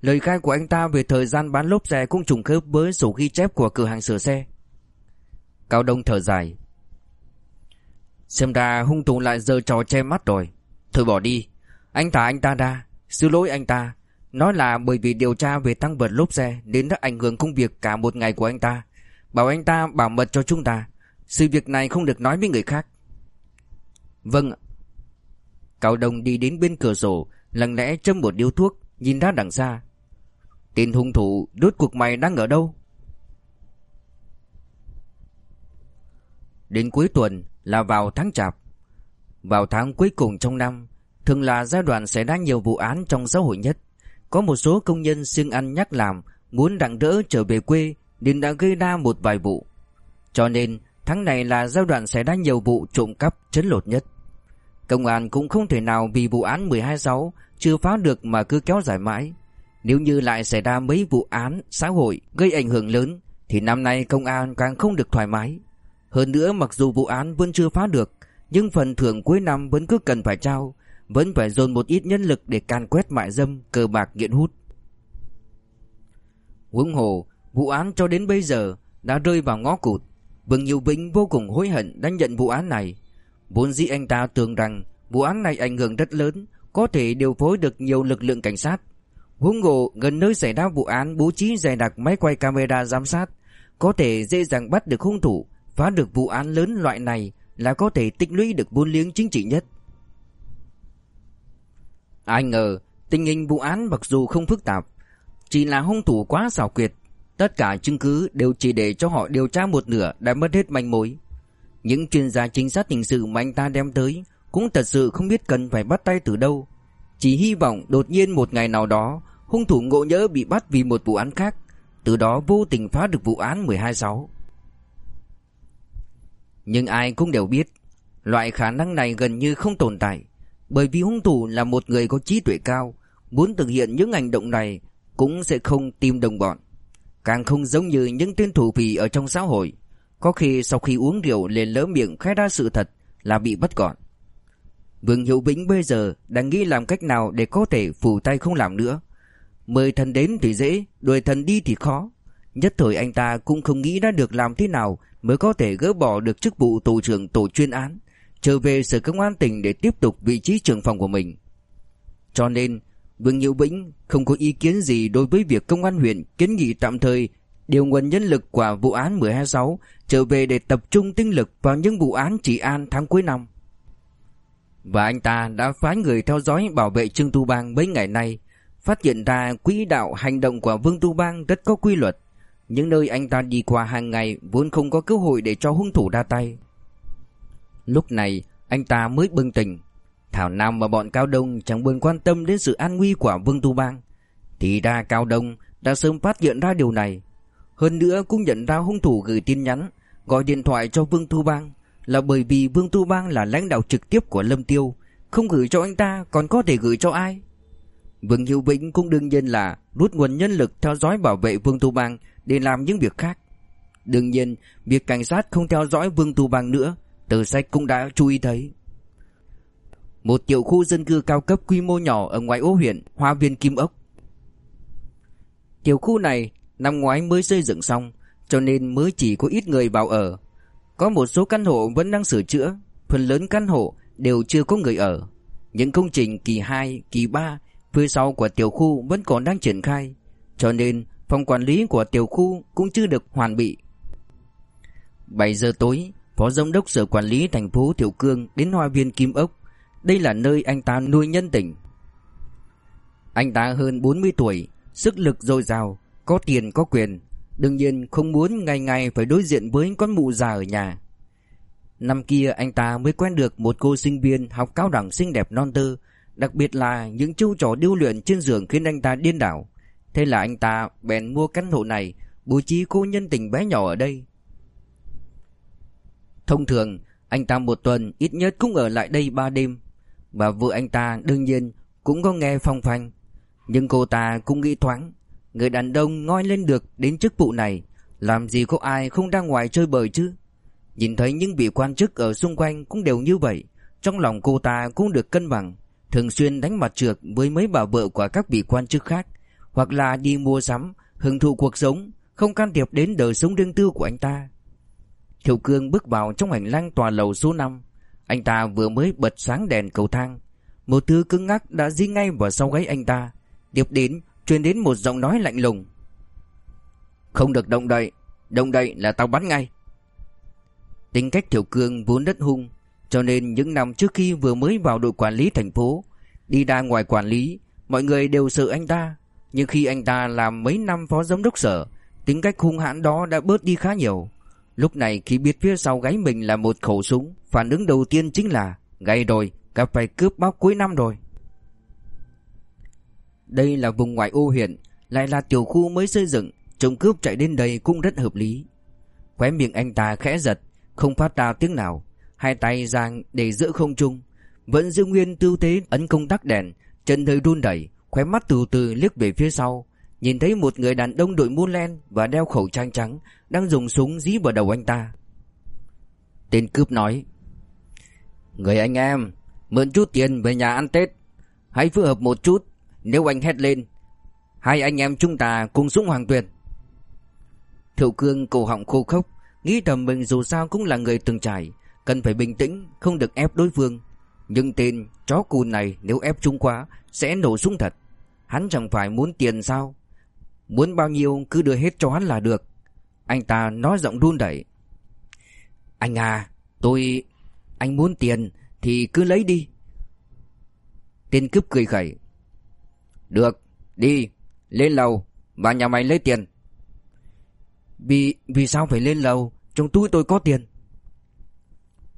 Lời khai của anh ta về thời gian bán lốp xe Cũng trùng khớp với sổ ghi chép của cửa hàng sửa xe. Cao Đông thở dài. Xem ra hung thủ lại giờ trò che mắt rồi. Thôi bỏ đi. Anh thả anh ta ra. Xin lỗi anh ta. Nói là bởi vì điều tra về tăng vật lốp xe Nên đã ảnh hưởng công việc cả một ngày của anh ta. Bảo anh ta bảo mật cho chúng ta. Sự việc này không được nói với người khác. Vâng Cao Đông đi đến bên cửa sổ, Lặng lẽ châm một điếu thuốc, Nhìn ra đằng xa. Tên hung thủ đốt cuộc mày đang ở đâu? Đến cuối tuần là vào tháng chạp. Vào tháng cuối cùng trong năm, Thường là giai đoạn xảy ra nhiều vụ án trong xã hội nhất. Có một số công nhân siêng ăn nhắc làm, Muốn đặng đỡ trở về quê nên đã gây ra một vài vụ. Cho nên, tháng này là giai đoạn xảy ra nhiều vụ trộm cắp chấn lột nhất. Công an cũng không thể nào vì vụ án 126 chưa phá được mà cứ kéo dài mãi. Nếu như lại xảy ra mấy vụ án xã hội gây ảnh hưởng lớn, Thì năm nay công an càng không được thoải mái. Hơn nữa, mặc dù vụ án vẫn chưa phá được, Nhưng phần thưởng cuối năm vẫn cứ cần phải trao, Vẫn phải dồn một ít nhân lực để can quét mại dâm, Cờ bạc, nghiện hút. Huống hồ Vụ án cho đến bây giờ Đã rơi vào ngõ cụt Vương Nhiều Vĩnh vô cùng hối hận đã nhận vụ án này Vốn dĩ anh ta tưởng rằng Vụ án này ảnh hưởng rất lớn Có thể điều phối được nhiều lực lượng cảnh sát Huống ngộ gần nơi xảy ra vụ án bố trí dày đặc máy quay camera giám sát Có thể dễ dàng bắt được hung thủ Phá được vụ án lớn loại này là có thể tích lũy được vốn liếng chính trị nhất. Ai ngờ tình hình vụ án mặc dù không phức tạp, chỉ là hung thủ quá xảo quyệt. Tất cả chứng cứ đều chỉ để cho họ điều tra một nửa đã mất hết manh mối. Những chuyên gia chính sát hình sự mà anh ta đem tới cũng thật sự không biết cần phải bắt tay từ đâu. Chỉ hy vọng đột nhiên một ngày nào đó hung thủ ngộ nhỡ bị bắt vì một vụ án khác, từ đó vô tình phá được vụ án 126. Nhưng ai cũng đều biết Loại khả năng này gần như không tồn tại Bởi vì hung thủ là một người có trí tuệ cao Muốn thực hiện những hành động này Cũng sẽ không tìm đồng bọn Càng không giống như những tên thủ vị ở trong xã hội. Có khi sau khi uống rượu lên lỡ miệng khai ra sự thật Là bị bắt gọn. Vương Hiệu Vĩnh bây giờ đang nghĩ làm cách nào để có thể phủ tay không làm nữa. Mời thần đến thì dễ Đuổi thần đi thì khó. Nhất thời anh ta cũng không nghĩ ra được làm thế nào mới có thể gỡ bỏ được chức vụ tổ trưởng tổ chuyên án, trở về sở công an tỉnh để tiếp tục vị trí trưởng phòng của mình. Cho nên, Vương Nhiễu Vĩnh không có ý kiến gì đối với việc công an huyện kiến nghị tạm thời điều nguồn nhân lực của vụ án 126 trở về để tập trung tinh lực vào những vụ án trị an tháng cuối năm. Và anh ta đã phái người theo dõi bảo vệ Trương Tu Bang mấy ngày nay, phát hiện ra quỹ đạo hành động của Vương Tu Bang rất có quy luật. Những nơi anh ta đi qua hàng ngày vốn không có cơ hội để cho hung thủ ra tay. Lúc này anh ta mới bừng tỉnh. Thảo nào mà bọn Cao Đông chẳng buồn quan tâm đến sự an nguy của Vương Tu Bang. Thì ra Cao Đông đã sớm phát hiện ra điều này. Hơn nữa cũng nhận ra hung thủ gửi tin nhắn Gọi điện thoại cho Vương tu Bang Là bởi vì Vương tu Bang là lãnh đạo trực tiếp của Lâm Tiêu Không gửi cho anh ta còn có thể gửi cho ai Vương Hiệu Vĩnh cũng đương nhiên là rút nguồn nhân lực theo dõi bảo vệ Vương Tu Bang để làm những việc khác. Đương nhiên, việc cảnh sát không theo dõi Vương Tu Bang nữa, tờ sách cũng đã chú ý thấy. Một tiểu khu dân cư cao cấp quy mô nhỏ ở ngoại ô huyện Hoa Viên Kim Ốc. Tiểu khu này năm ngoái mới xây dựng xong, cho nên mới chỉ có ít người vào ở. Có một số căn hộ vẫn đang sửa chữa, phần lớn căn hộ đều chưa có người ở. Những công trình kỳ 2, kỳ 3 Phía sau của tiểu khu vẫn còn đang triển khai Cho nên phòng quản lý của tiểu khu cũng chưa được hoàn bị 7 giờ tối Phó Giám đốc Sở Quản lý thành phố Thiệu Cương đến Hoa viên Kim Ốc đây là nơi anh ta nuôi nhân tình. Anh ta hơn 40 tuổi, Sức lực dồi dào, Có tiền, có quyền. Đương nhiên không muốn ngày ngày phải đối diện với con mụ già ở nhà. Năm kia anh ta mới quen được một cô sinh viên học cao đẳng xinh đẹp non tơ, Đặc biệt là những chiêu trò điêu luyện trên giường khiến anh ta điên đảo. Thế là anh ta bèn mua căn hộ này, Bố trí cô nhân tình bé nhỏ ở đây. Thông thường, Anh ta một tuần ít nhất cũng ở lại đây ba đêm. Và vợ anh ta đương nhiên Cũng có nghe phong phanh. Nhưng cô ta cũng nghĩ thoáng Người đàn ông ngoi lên được đến chức vụ này Làm gì có ai không ra ngoài chơi bời chứ? Nhìn thấy những vị quan chức ở xung quanh cũng đều như vậy Trong lòng cô ta cũng được cân bằng thường xuyên đánh mặt trượt với mấy bà vợ của các vị quan chức khác, hoặc là đi mua sắm, hưởng thụ cuộc sống, không can thiệp đến đời sống riêng tư của anh ta. Thiệu Cương bước vào trong hành lang tòa lầu số 5, anh ta vừa mới bật sáng đèn cầu thang, một thứ cứng ngắc đã dí ngay vào sau gáy anh ta, tiếp đến truyền đến một giọng nói lạnh lùng. Không được động đậy, động đậy là tao bắn ngay. Tính cách Thiểu Cương vốn đất hung, cho nên những năm trước khi vừa mới vào đội quản lý thành phố Đi ra ngoài quản lý Mọi người đều sợ anh ta Nhưng khi anh ta làm mấy năm phó giám đốc sở Tính cách hung hãn đó đã bớt đi khá nhiều Lúc này khi biết phía sau gáy mình là một khẩu súng Phản ứng đầu tiên chính là Gay rồi, gặp phải cướp báo cuối năm rồi. Đây là vùng ngoại ô huyện Lại là tiểu khu mới xây dựng trộm cướp chạy đến đây cũng rất hợp lý. Khóe miệng anh ta khẽ giật Không phát ra tiếng nào hai tay giang để giữa không trung, vẫn giữ nguyên tư thế ấn công tắc đèn, chân hơi run đẩy, khóe mắt từ từ liếc về phía sau, nhìn thấy một người đàn ông đội mũ len và đeo khẩu trang trắng đang dùng súng dí vào đầu anh ta. Tên cướp nói: "Người anh em, mượn chút tiền về nhà ăn Tết, hãy phối hợp một chút, nếu anh hét lên, hai anh em chúng ta cùng súng hoàng tuyệt." Thiệu Cương cổ họng khô khốc, nghĩ thầm mình dù sao cũng là người từng trải, Cần phải bình tĩnh Không được ép đối phương Nhưng tên chó cùn này nếu ép chúng quá Sẽ nổ súng thật Hắn chẳng phải muốn tiền sao Muốn bao nhiêu cứ đưa hết cho hắn là được. Anh ta nói giọng run đẩy Anh à Tôi, Anh muốn tiền Thì cứ lấy đi. Tên cướp cười khẩy. Được, Đi, Lên lầu, Vào nhà mày lấy tiền. Vì vì sao phải lên lầu? Trong túi tôi có tiền.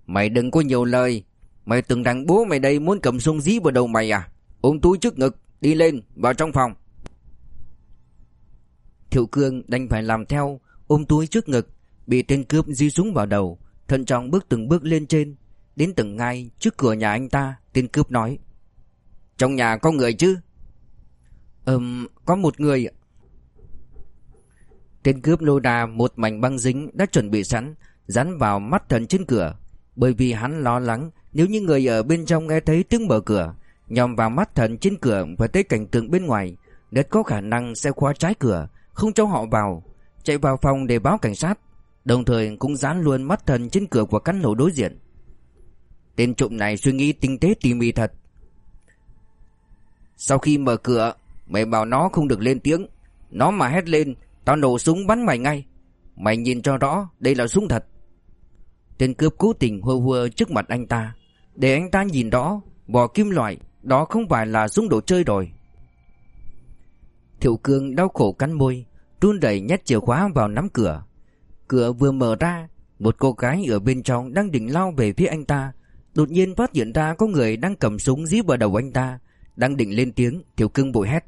Mày đừng có nhiều lời. Mày tưởng rằng bố mày đây muốn cầm súng dí vào đầu mày à? Ôm túi trước ngực, Đi lên, vào trong phòng. Thiệu Cương đành phải làm theo Ôm túi trước ngực Bị tên cướp di súng vào đầu Thận trọng bước từng bước lên trên. Đến tầng ngay trước cửa nhà anh ta Tên cướp nói Trong nhà có người chứ? Ừm có một người Tên cướp lô đà một mảnh băng dính đã chuẩn bị sẵn Dán vào mắt thần trên cửa. Bởi vì hắn lo lắng nếu như người ở bên trong nghe thấy tiếng mở cửa, nhòm vào mắt thần trên cửa và thấy cảnh tượng bên ngoài, rất có khả năng sẽ khóa trái cửa, không cho họ vào, chạy vào phòng để báo cảnh sát, đồng thời cũng dán luôn mắt thần trên cửa của căn hộ đối diện. Tên trộm này suy nghĩ tinh tế tỉ mỉ thật. Sau khi mở cửa, mày bảo nó không được lên tiếng, nó mà hét lên, tao nổ súng bắn mày ngay. Mày nhìn cho rõ, đây là súng thật. Tên cướp cố tình hô hơ trước mặt anh ta Để anh ta nhìn rõ bỏ kim loại Đó không phải là súng đồ chơi rồi Thiệu Cương đau khổ cắn môi, Run đẩy nhét chìa khóa vào nắm cửa. Cửa vừa mở ra, Một cô gái ở bên trong đang định lao về phía anh ta. Đột nhiên phát hiện ra có người đang cầm súng dí vào đầu anh ta, Đang định lên tiếng, Thiệu Cương bội hét.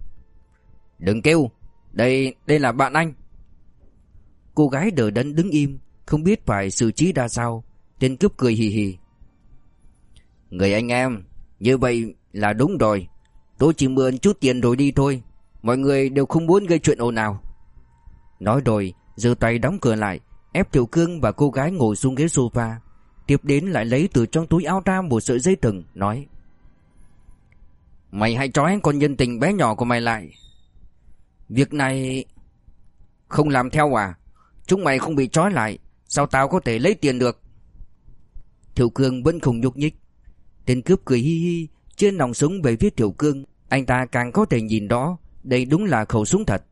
Đừng kêu, Đây đây là bạn anh. Cô gái đờ đẫn đứng im, Không biết phải xử trí ra sao, Tên cướp cười hì hì. Người anh em, Như vậy là đúng rồi. Tôi chỉ mượn chút tiền rồi đi thôi. Mọi người đều không muốn gây chuyện ồn ào. Nói rồi, giơ tay đóng cửa lại, Ép Tiểu Cương và cô gái ngồi xuống ghế sofa. Tiếp đến lại lấy từ trong túi áo ra một sợi dây thừng, Nói, Mày hãy trói con nhân tình bé nhỏ của mày lại. Việc này Không làm theo à? Chúng mày không bị trói lại, Sao tao có thể lấy tiền được? Tiểu Cương vẫn không nhúc nhích. Tên cướp cười hi hi, Trên nòng súng về phía Tiểu Cương, Anh ta càng có thể nhìn đó. Đây đúng là khẩu súng thật.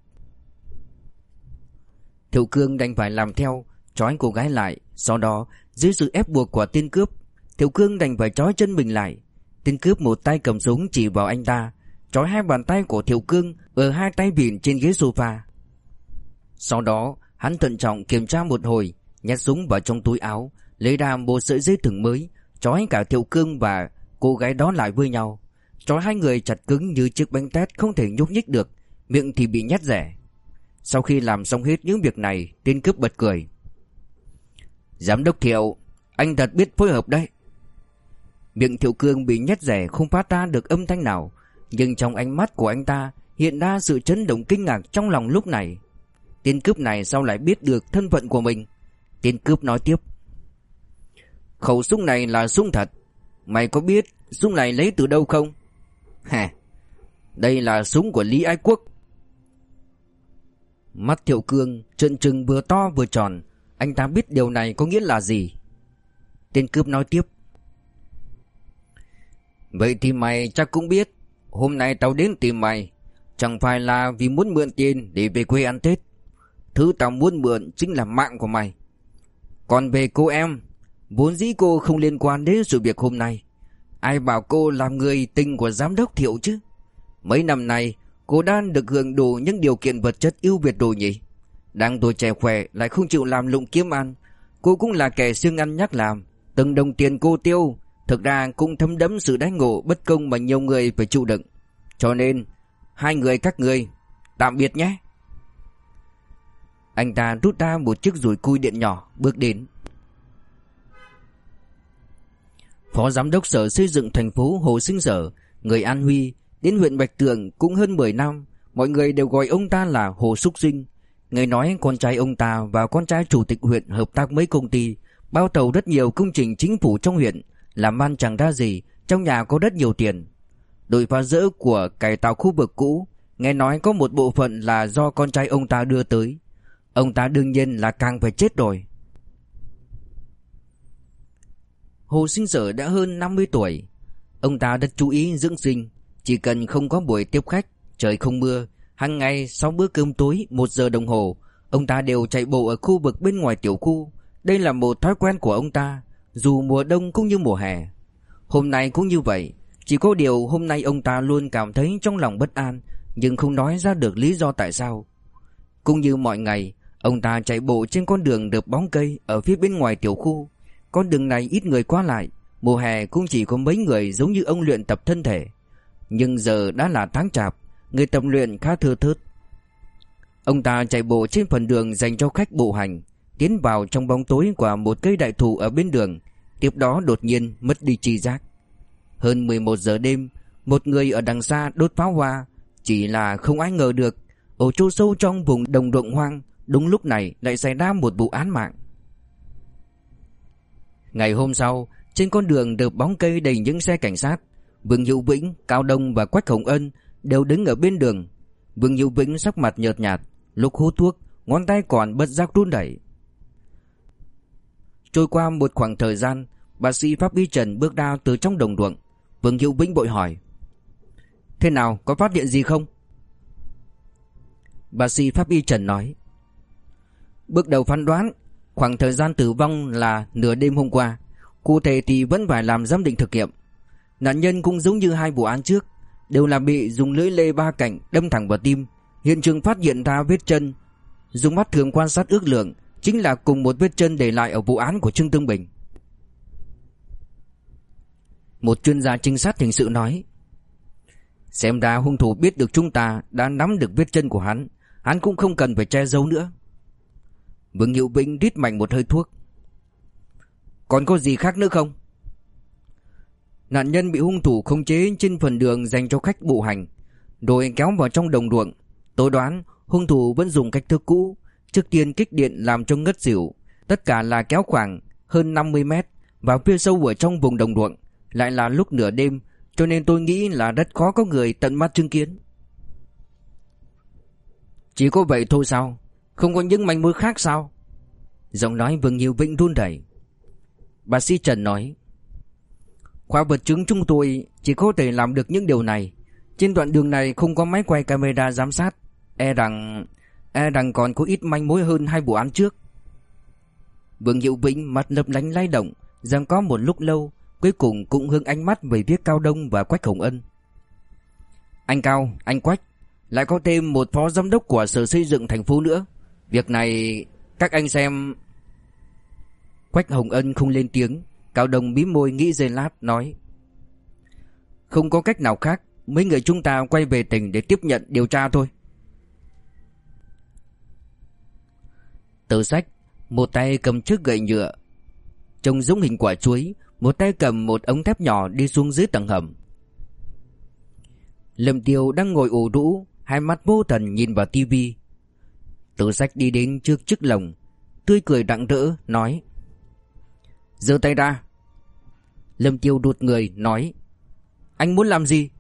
Thiệu Cương đành phải làm theo, Trói cô gái lại, Sau đó, dưới sự ép buộc của tên cướp, Thiệu Cương đành phải trói chân mình lại. Tên cướp một tay cầm súng chỉ vào anh ta, Trói hai bàn tay của Thiệu Cương Ở hai tay vịn trên ghế sofa. Sau đó, hắn thận trọng kiểm tra một hồi, Nhét súng vào trong túi áo, Lấy ra một sợi dây thừng mới, Trói cả Thiệu Cương và cô gái đó lại với nhau. Trói hai người chặt cứng như chiếc bánh tét không thể nhúc nhích được, Miệng thì bị nhét rẻ. Sau khi làm xong hết những việc này, Tên cướp bật cười. Giám đốc Thiệu, Anh thật biết phối hợp đấy. Miệng Thiệu Cương bị nhét rẻ không phát ra được âm thanh nào, Nhưng trong ánh mắt của anh ta Hiện ra sự chấn động kinh ngạc trong lòng lúc này. Tên cướp này sao lại biết được thân phận của mình? Tên cướp nói tiếp. Khẩu súng này là súng thật. Mày có biết súng này lấy từ đâu không? Hè, Đây là súng của Lý Ái Quốc. Mắt Thiệu Cương trợn trừng vừa to vừa tròn. Anh ta biết điều này có nghĩa là gì? Tên cướp nói tiếp. Vậy thì mày chắc cũng biết, Hôm nay tao đến tìm mày. Chẳng phải là vì muốn mượn tiền để về quê ăn Tết. Thứ tao muốn mượn chính là mạng của mày. Còn về cô em, Vốn dĩ cô không liên quan đến sự việc hôm nay. Ai bảo cô làm người tình của giám đốc thiệu chứ? Mấy năm nay, Cô đang được hưởng đủ những điều kiện vật chất ưu việt đồ nhỉ? Đang tuổi trẻ khỏe lại không chịu làm lụng kiếm ăn. Cô cũng là kẻ siêng ăn nhắc làm. Từng đồng tiền cô tiêu, Thực ra cũng thấm đẫm sự đánh ngộ bất công mà nhiều người phải chịu đựng. Cho nên, Hai người các người, Tạm biệt nhé. Anh ta rút ra một chiếc rủi cui điện nhỏ Bước đến. Phó Giám đốc Sở Xây dựng thành phố Hồ Sinh Sở, Người An Huy, Đến huyện Bạch Tường cũng hơn 10 năm, Mọi người đều gọi ông ta là Hồ Súc Sinh. Người nói con trai ông ta và con trai chủ tịch huyện hợp tác mấy công ty, Bao tàu rất nhiều công trình chính phủ trong huyện, Làm ăn chẳng ra gì, Trong nhà có rất nhiều tiền. Đội phá rỡ của cải tạo khu vực cũ, Nghe nói có một bộ phận là do con trai ông ta đưa tới. Ông ta đương nhiên là càng phải chết rồi. Hồ sinh sở đã hơn 50 tuổi. Ông ta rất chú ý dưỡng sinh, Chỉ cần không có buổi tiếp khách, Trời không mưa hàng ngày sau bữa cơm tối, một giờ đồng hồ, Ông ta đều chạy bộ ở khu vực bên ngoài tiểu khu. Đây là một thói quen của ông ta, Dù mùa đông cũng như mùa hè. Hôm nay cũng như vậy, Chỉ có điều hôm nay ông ta luôn cảm thấy trong lòng bất an, Nhưng không nói ra được lý do tại sao. Cũng như mọi ngày, Ông ta chạy bộ trên con đường được bóng cây Ở phía bên ngoài tiểu khu. Con đường này ít người qua lại, Mùa hè cũng chỉ có mấy người giống như ông luyện tập thân thể. Nhưng giờ đã là tháng chạp, Người tập luyện khá thưa thớt. Ông ta chạy bộ trên phần đường dành cho khách bộ hành, Tiến vào trong bóng tối của một cây đại thụ ở bên đường. Tiếp đó đột nhiên mất đi chi giác. Hơn 11 giờ đêm, Một người ở đằng xa đốt pháo hoa. Chỉ là không ai ngờ được Ở chỗ sâu trong vùng đồng ruộng hoang, Đúng lúc này lại xảy ra một vụ án mạng. Ngày hôm sau Trên con đường được bóng cây đầy những xe cảnh sát Vương Hữu Vĩnh, Cao Đông và Quách Hồng Ân Đều đứng ở bên đường. Vương Hữu Vĩnh sắc mặt nhợt nhạt Lúc hút thuốc Ngón tay còn bất giác run đẩy Trôi qua một khoảng thời gian bác sĩ Pháp Y Trần bước ra từ trong đồng ruộng. Vương Hữu Vĩnh bội hỏi Thế nào có phát hiện gì không? Bác sĩ Pháp Y Trần nói Bước đầu phán đoán Khoảng thời gian tử vong là nửa đêm hôm qua, Cụ thể thì vẫn phải làm giám định thực nghiệm. Nạn nhân cũng giống như hai vụ án trước, Đều là bị dùng lưỡi lê ba cạnh đâm thẳng vào tim. Hiện trường phát hiện ra vết chân, Dùng mắt thường quan sát ước lượng, Chính là cùng một vết chân để lại ở vụ án của Trương Tương Bình. Một chuyên gia trinh sát hình sự nói, Xem ra hung thủ biết được chúng ta đã nắm được vết chân của hắn Hắn cũng không cần phải che giấu nữa. Vương Hiệu Vĩnh rít mạnh một hơi thuốc. Còn có gì khác nữa không? Nạn nhân bị hung thủ khống chế trên phần đường dành cho khách bộ hành, Rồi kéo vào trong đồng ruộng. Tôi đoán hung thủ vẫn dùng cách thức cũ, Trước tiên kích điện làm cho ngất xỉu. Tất cả là kéo khoảng hơn 50 mét Vào phía sâu ở trong vùng đồng ruộng. Lại là lúc nửa đêm, Cho nên tôi nghĩ là rất khó có người tận mắt chứng kiến. Chỉ có vậy thôi sao? Không có những manh mối khác sao? Giọng nói Vương Nhiêu Vĩnh run rẩy. bà sĩ Trần nói Khoa vật chứng chúng tôi chỉ có thể làm được những điều này. Trên đoạn đường này không có máy quay camera giám sát. E rằng E rằng còn có ít manh mối hơn hai vụ án trước. Vương Hiệu Vĩnh mặt lập lánh lay động Rằng có một lúc lâu Cuối cùng cũng hướng ánh mắt về phía Cao Đông và Quách Hồng Ân. Anh Cao, anh Quách Lại có thêm một phó giám đốc của sở xây dựng thành phố nữa. Việc này, các anh xem. Quách Hồng Ân không lên tiếng. Cao đồng bí môi nghĩ giây lát, nói. Không có cách nào khác. Mấy người chúng ta quay về tỉnh để tiếp nhận điều tra thôi. Tờ sách, Một tay cầm chiếc gậy nhựa. Trông giống hình quả chuối, Một tay cầm một ống thép nhỏ đi xuống dưới tầng hầm. Lâm Tiêu đang ngồi ủ rũ, Hai mắt vô thần nhìn vào tivi. Từ sách đi đến trước chiếc lồng. Tươi cười đặng rỡ, nói, giơ tay ra. Lâm Tiêu đột người, nói, Anh muốn làm gì?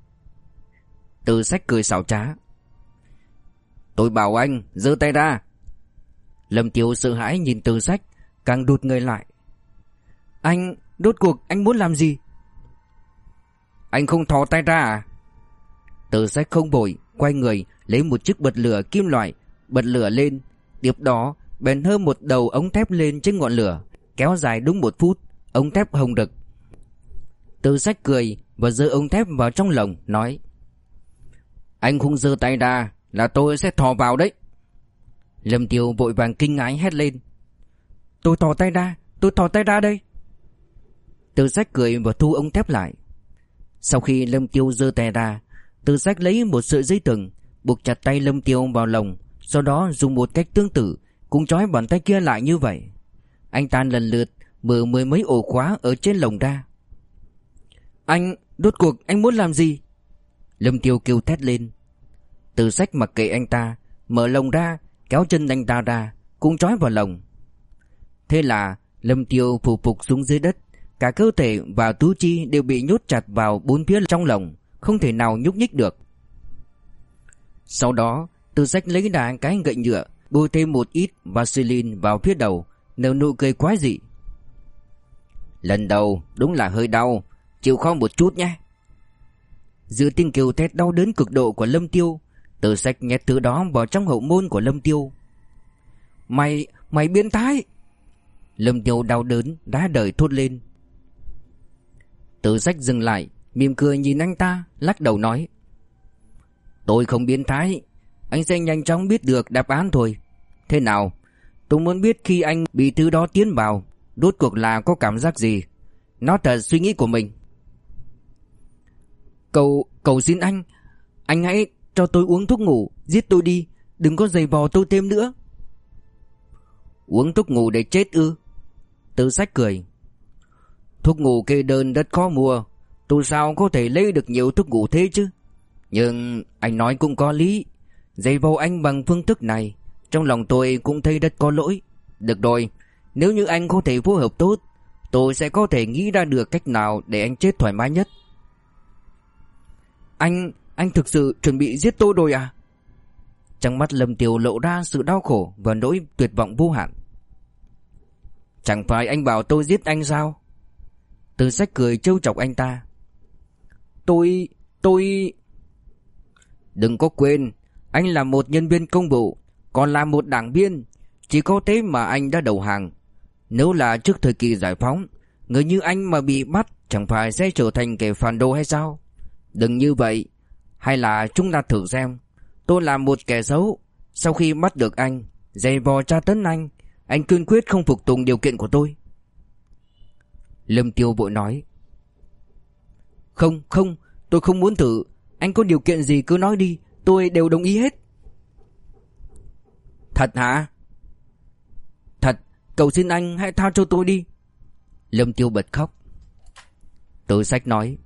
Từ sách cười xảo trá, Tôi bảo anh, giơ tay ra. Lâm Tiêu sợ hãi nhìn từ sách, Càng đột người lại, Anh đốt cuộc anh muốn làm gì? Anh không thò tay ra à? Từ sách không bội, Quay người, lấy một chiếc bật lửa kim loại Bật lửa lên. Tiếp đó, bèn hơ một đầu ống thép lên trên ngọn lửa, Kéo dài đúng một phút, Ống thép hồng rực. Tư sách cười Và giơ ống thép vào trong lồng Nói, Anh không giơ tay ra Là tôi sẽ thò vào đấy. Lâm Tiêu vội vàng kinh ngái hét lên, Tôi thò tay ra, Tôi thò tay ra đây. Tư sách cười và thu ống thép lại. Sau khi Lâm Tiêu giơ tay ra, tư sách lấy một sợi dây thừng, Buộc chặt tay Lâm Tiêu vào lồng sau đó dùng một cách tương tự Cũng trói bàn tay kia lại như vậy. Anh ta lần lượt mở mười mấy ổ khóa ở trên lồng ra Anh, đốt cuộc anh muốn làm gì? Lâm Tiêu kêu thét lên. Từ sách mặc kệ anh ta Mở lồng ra Kéo chân anh ta ra Cũng trói vào lồng. Thế là Lâm Tiêu phủ phục xuống dưới đất Cả cơ thể và tứ chi đều bị nhốt chặt vào bốn phía trong lồng Không thể nào nhúc nhích được. Sau đó từ sách lấy ra cái gậy nhựa Bôi thêm một ít Vaseline vào phía đầu Nở nụ cười quái dị. Lần đầu đúng là hơi đau Chịu khó một chút nhé. Giữa tiếng kêu thét đau đớn cực độ của Lâm Tiêu Từ sách nhét thứ đó vào trong hậu môn của Lâm Tiêu. Mày, mày biến thái! Lâm Tiêu đau đớn đã đời thốt lên. Từ sách dừng lại Mỉm cười nhìn anh ta Lắc đầu nói Tôi không biến thái anh sẽ nhanh chóng biết được đáp án thôi. Thế nào? Tôi muốn biết khi anh bị thứ đó tiến vào đốt cuộc là có cảm giác gì? Nó thật suy nghĩ của mình. Cầu, cầu xin anh Anh hãy cho tôi uống thuốc ngủ Giết tôi đi Đừng có giày vò tôi thêm nữa. Uống thuốc ngủ để chết ư? Tư sách cười. Thuốc ngủ kê đơn rất khó mua Tôi sao có thể lấy được nhiều thuốc ngủ thế chứ. Nhưng anh nói cũng có lý. Giày vò anh bằng phương thức này, Trong lòng tôi cũng thấy rất có lỗi. Được rồi, nếu như anh có thể phối hợp tốt, Tôi sẽ có thể nghĩ ra được cách nào Để anh chết thoải mái nhất. Anh Anh thực sự chuẩn bị giết tôi rồi à? Trong mắt Lâm Tiêu lộ ra sự đau khổ Và nỗi tuyệt vọng vô hạn. Chẳng phải anh bảo tôi giết anh sao? Từ sách cười trêu chọc anh ta. Tôi Tôi Đừng có quên anh là một nhân viên công vụ, Còn là một đảng viên. Chỉ có thế mà anh đã đầu hàng. Nếu là trước thời kỳ giải phóng, Người như anh mà bị bắt Chẳng phải sẽ trở thành kẻ phản đồ hay sao? Đừng như vậy, Hay là chúng ta thử xem. Tôi là một kẻ xấu. Sau khi bắt được anh Dày vò tra tấn anh Anh kiên quyết không phục tùng điều kiện của tôi. Lâm Tiêu vội nói, Không không, Tôi không muốn thử. Anh có điều kiện gì cứ nói đi Tôi đều đồng ý hết. Thật hả? Thật cầu xin anh hãy tha cho tôi đi. Lâm Tiêu bật khóc. Từ sách nói,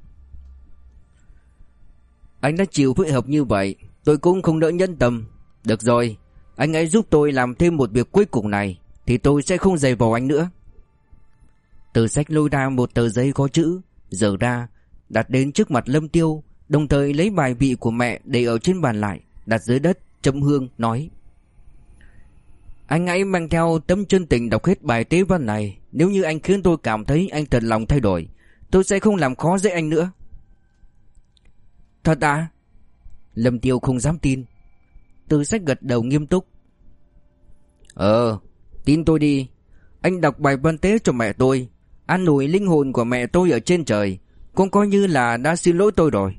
Anh đã chịu phối hợp như vậy, Tôi cũng không đỡ nhân tâm. Được rồi, Anh hãy giúp tôi làm thêm một việc cuối cùng này, Thì tôi sẽ không giày vào anh nữa. Từ sách lôi ra một tờ giấy có chữ, Giờ ra, Đặt đến trước mặt Lâm Tiêu Đồng thời lấy bài vị của mẹ để ở trên bàn lại, Đặt dưới đất, châm hương, nói. Anh hãy mang theo tấm chân tình đọc hết bài tế văn này. Nếu như anh khiến tôi cảm thấy anh thật lòng thay đổi, Tôi sẽ không làm khó dễ anh nữa. Thật à? Lâm Tiêu không dám tin. Từ sách gật đầu nghiêm túc. Ờ Tin tôi đi. Anh đọc bài văn tế cho mẹ tôi. An ủi linh hồn của mẹ tôi ở trên trời. Cũng coi như là đã xin lỗi tôi rồi.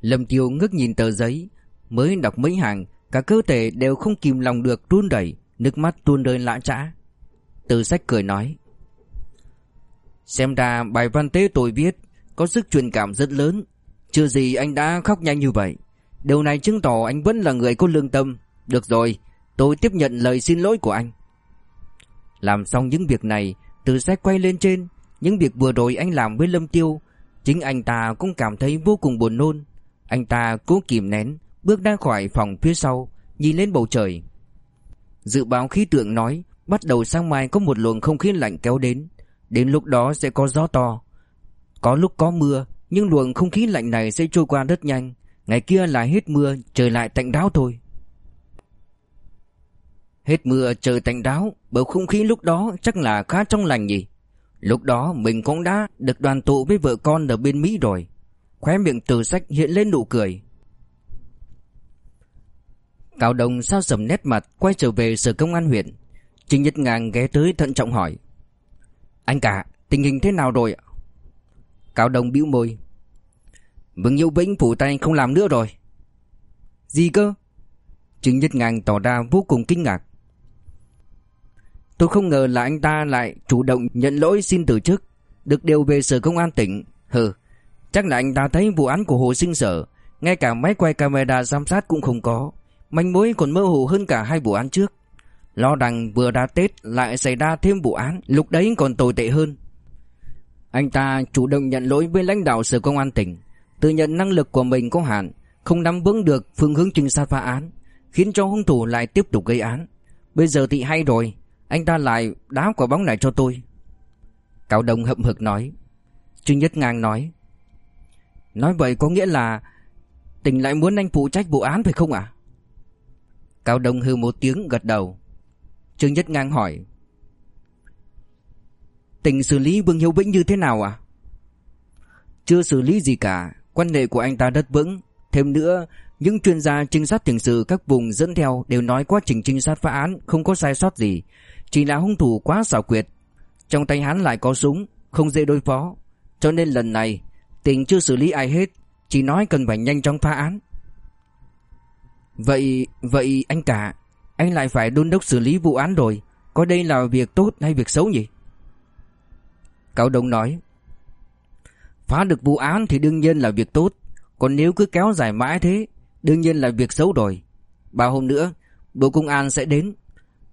Lâm Tiêu ngước nhìn tờ giấy. Mới đọc mấy hàng Cả cơ thể đều không kìm lòng được run rẩy, Nước mắt tuôn rơi lã trã. Từ sách cười nói Xem ra bài văn tế tôi viết Có sức truyền cảm rất lớn. Chưa gì anh đã khóc nhanh như vậy. Điều này chứng tỏ anh vẫn là người có lương tâm. Được rồi Tôi tiếp nhận lời xin lỗi của anh. Làm xong những việc này Từ sách quay lên trên. Những việc vừa rồi anh làm với Lâm Tiêu Chính anh ta cũng cảm thấy vô cùng buồn nôn anh ta cố kìm nén, Bước ra khỏi phòng phía sau, Nhìn lên bầu trời. Dự báo khí tượng nói, Bắt đầu sáng mai có một luồng không khí lạnh kéo đến. Đến lúc đó sẽ có gió to. Có lúc có mưa, Nhưng luồng không khí lạnh này sẽ trôi qua rất nhanh. Ngày kia là hết mưa, Trời lại tạnh đáo thôi. Hết mưa, trời tạnh đáo, Bầu không khí lúc đó chắc là khá trong lành nhỉ. Lúc đó mình cũng đã được đoàn tụ với vợ con ở bên Mỹ rồi. Khóe miệng từ sách hiện lên nụ cười. Cao Đông sao sầm nét mặt Quay trở về sở công an huyện. Trình Nhất Ngang ghé tới thận trọng hỏi. Anh cả, tình hình thế nào rồi Cao Đông bĩu môi. Vương Yêu Vĩnh phủ tay không làm nữa rồi. Gì cơ? Trình Nhất Ngang tỏ ra vô cùng kinh ngạc. Tôi không ngờ là anh ta lại chủ động nhận lỗi xin từ chức, Được điều về sở công an tỉnh. Hừ Chắc là anh ta thấy vụ án của Hồ Sinh Sở. Ngay cả máy quay camera giám sát cũng không có. Manh mối còn mơ hồ hơn cả hai vụ án trước. Lo rằng vừa ra Tết lại xảy ra thêm vụ án, Lúc đấy còn tồi tệ hơn. Anh ta chủ động nhận lỗi với lãnh đạo sở công an tỉnh, Tự nhận năng lực của mình có hạn, Không nắm vững được phương hướng trinh sát phá án, Khiến cho hung thủ lại tiếp tục gây án. Bây giờ thì hay rồi, Anh ta lại đá quả bóng này cho tôi. Cao Đông hậm hực nói. Trương Nhất Ngang nói. Nói vậy có nghĩa là Tỉnh lại muốn anh phụ trách vụ án phải không ạ? Cao Đông hư một tiếng gật đầu. Trương Nhất Ngang hỏi, Tỉnh xử lý Vương Hiếu Vĩnh như thế nào ạ? Chưa xử lý gì cả, Quan hệ của anh ta rất vững. Thêm nữa, Những chuyên gia trinh sát hình sự các vùng dẫn theo Đều nói quá trình trinh sát phá án Không có sai sót gì, Chỉ là hung thủ quá xảo quyệt. Trong tay hắn lại có súng, Không dễ đối phó. Cho nên lần này tình chưa xử lý ai hết Chỉ nói cần phải nhanh chóng phá án. Vậy, vậy anh cả Anh lại phải đôn đốc xử lý vụ án rồi Có đây là việc tốt hay việc xấu nhỉ? Cao Đông nói Phá được vụ án thì đương nhiên là việc tốt Còn nếu cứ kéo dài mãi thế Đương nhiên là việc xấu rồi. Bao hôm nữa Bộ Công an sẽ đến.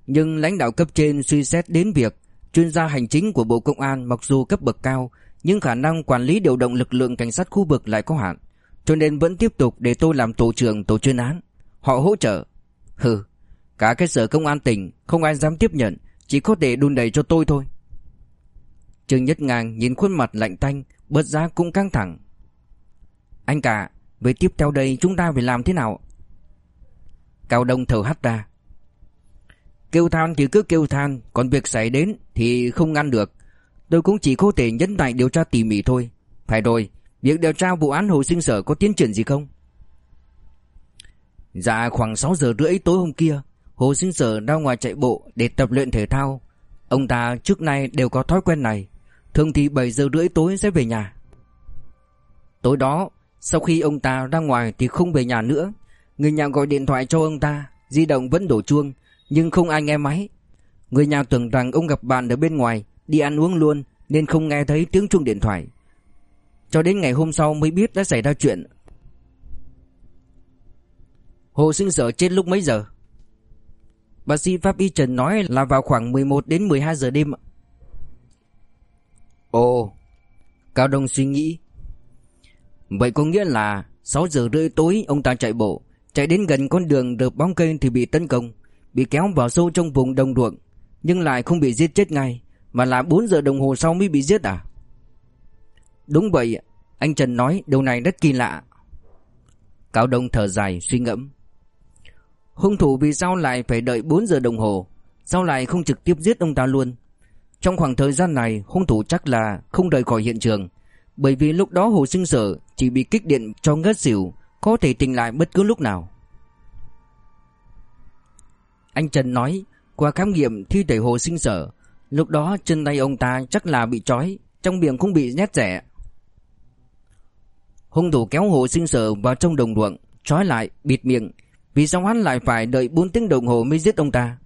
Nhưng lãnh đạo cấp trên suy xét đến việc Chuyên gia hành chính của Bộ Công an mặc dù cấp bậc cao nhưng khả năng quản lý điều động lực lượng cảnh sát khu vực lại có hạn, cho nên vẫn tiếp tục để tôi làm tổ trưởng tổ chuyên án. Họ hỗ trợ. Hừ, cả cái sở công an tỉnh không ai dám tiếp nhận, chỉ có thể đun đầy cho tôi thôi. Trương Nhất Ngang nhìn khuôn mặt lạnh tanh, bớt giá cũng căng thẳng. Anh cả, về tiếp theo đây chúng ta phải làm thế nào? Cao Đông thở hắt ra. Kêu than thì cứ kêu than, còn việc xảy đến thì không ngăn được. Tôi cũng chỉ có thể nhấn mạnh điều tra tỉ mỉ thôi. Phải rồi, Việc điều tra vụ án Hồ Sinh Sở có tiến triển gì không? Dạ khoảng 6 giờ rưỡi tối hôm kia Hồ Sinh Sở ra ngoài chạy bộ Để tập luyện thể thao. Ông ta trước nay đều có thói quen này. Thường thì 7 giờ rưỡi tối sẽ về nhà. Tối đó, Sau khi ông ta ra ngoài thì không về nhà nữa. Người nhà gọi điện thoại cho ông ta, Di động vẫn đổ chuông, Nhưng không ai nghe máy. Người nhà tưởng rằng ông gặp bạn ở bên ngoài Đi ăn uống luôn Nên không nghe thấy tiếng chuông điện thoại. Cho đến ngày hôm sau mới biết đã xảy ra chuyện. Hồ sinh sở chết lúc mấy giờ? Bác sĩ pháp y Trần nói là vào khoảng 11 đến 12 giờ đêm Ồ Cao Đông suy nghĩ. Vậy có nghĩa là 6 giờ rưỡi tối ông ta chạy bộ Chạy đến gần con đường được bóng cây thì bị tấn công Bị kéo vào sâu trong vùng đồng ruộng Nhưng lại không bị giết chết ngay mà là 4 giờ đồng hồ sau mới bị giết à? Đúng vậy, Anh Trần nói, điều này rất kỳ lạ. Cao Đông thở dài, suy ngẫm. Hung thủ vì sao lại phải đợi 4 giờ đồng hồ? Sao lại không trực tiếp giết ông ta luôn? Trong khoảng thời gian này, Hung thủ chắc là không rời khỏi hiện trường. Bởi vì lúc đó Hồ Sinh Sở Chỉ bị kích điện cho ngất xỉu, Có thể tỉnh lại bất cứ lúc nào. Anh Trần nói, Qua khám nghiệm thi thể Hồ Sinh Sở Lúc đó chân tay ông ta chắc là bị trói, Trong miệng cũng bị nhét rẻ. Hung thủ kéo Hồ Sinh Sở vào trong đồng ruộng, Trói lại, bịt miệng. Vì sao hắn lại phải đợi 4 tiếng đồng hồ mới giết ông ta?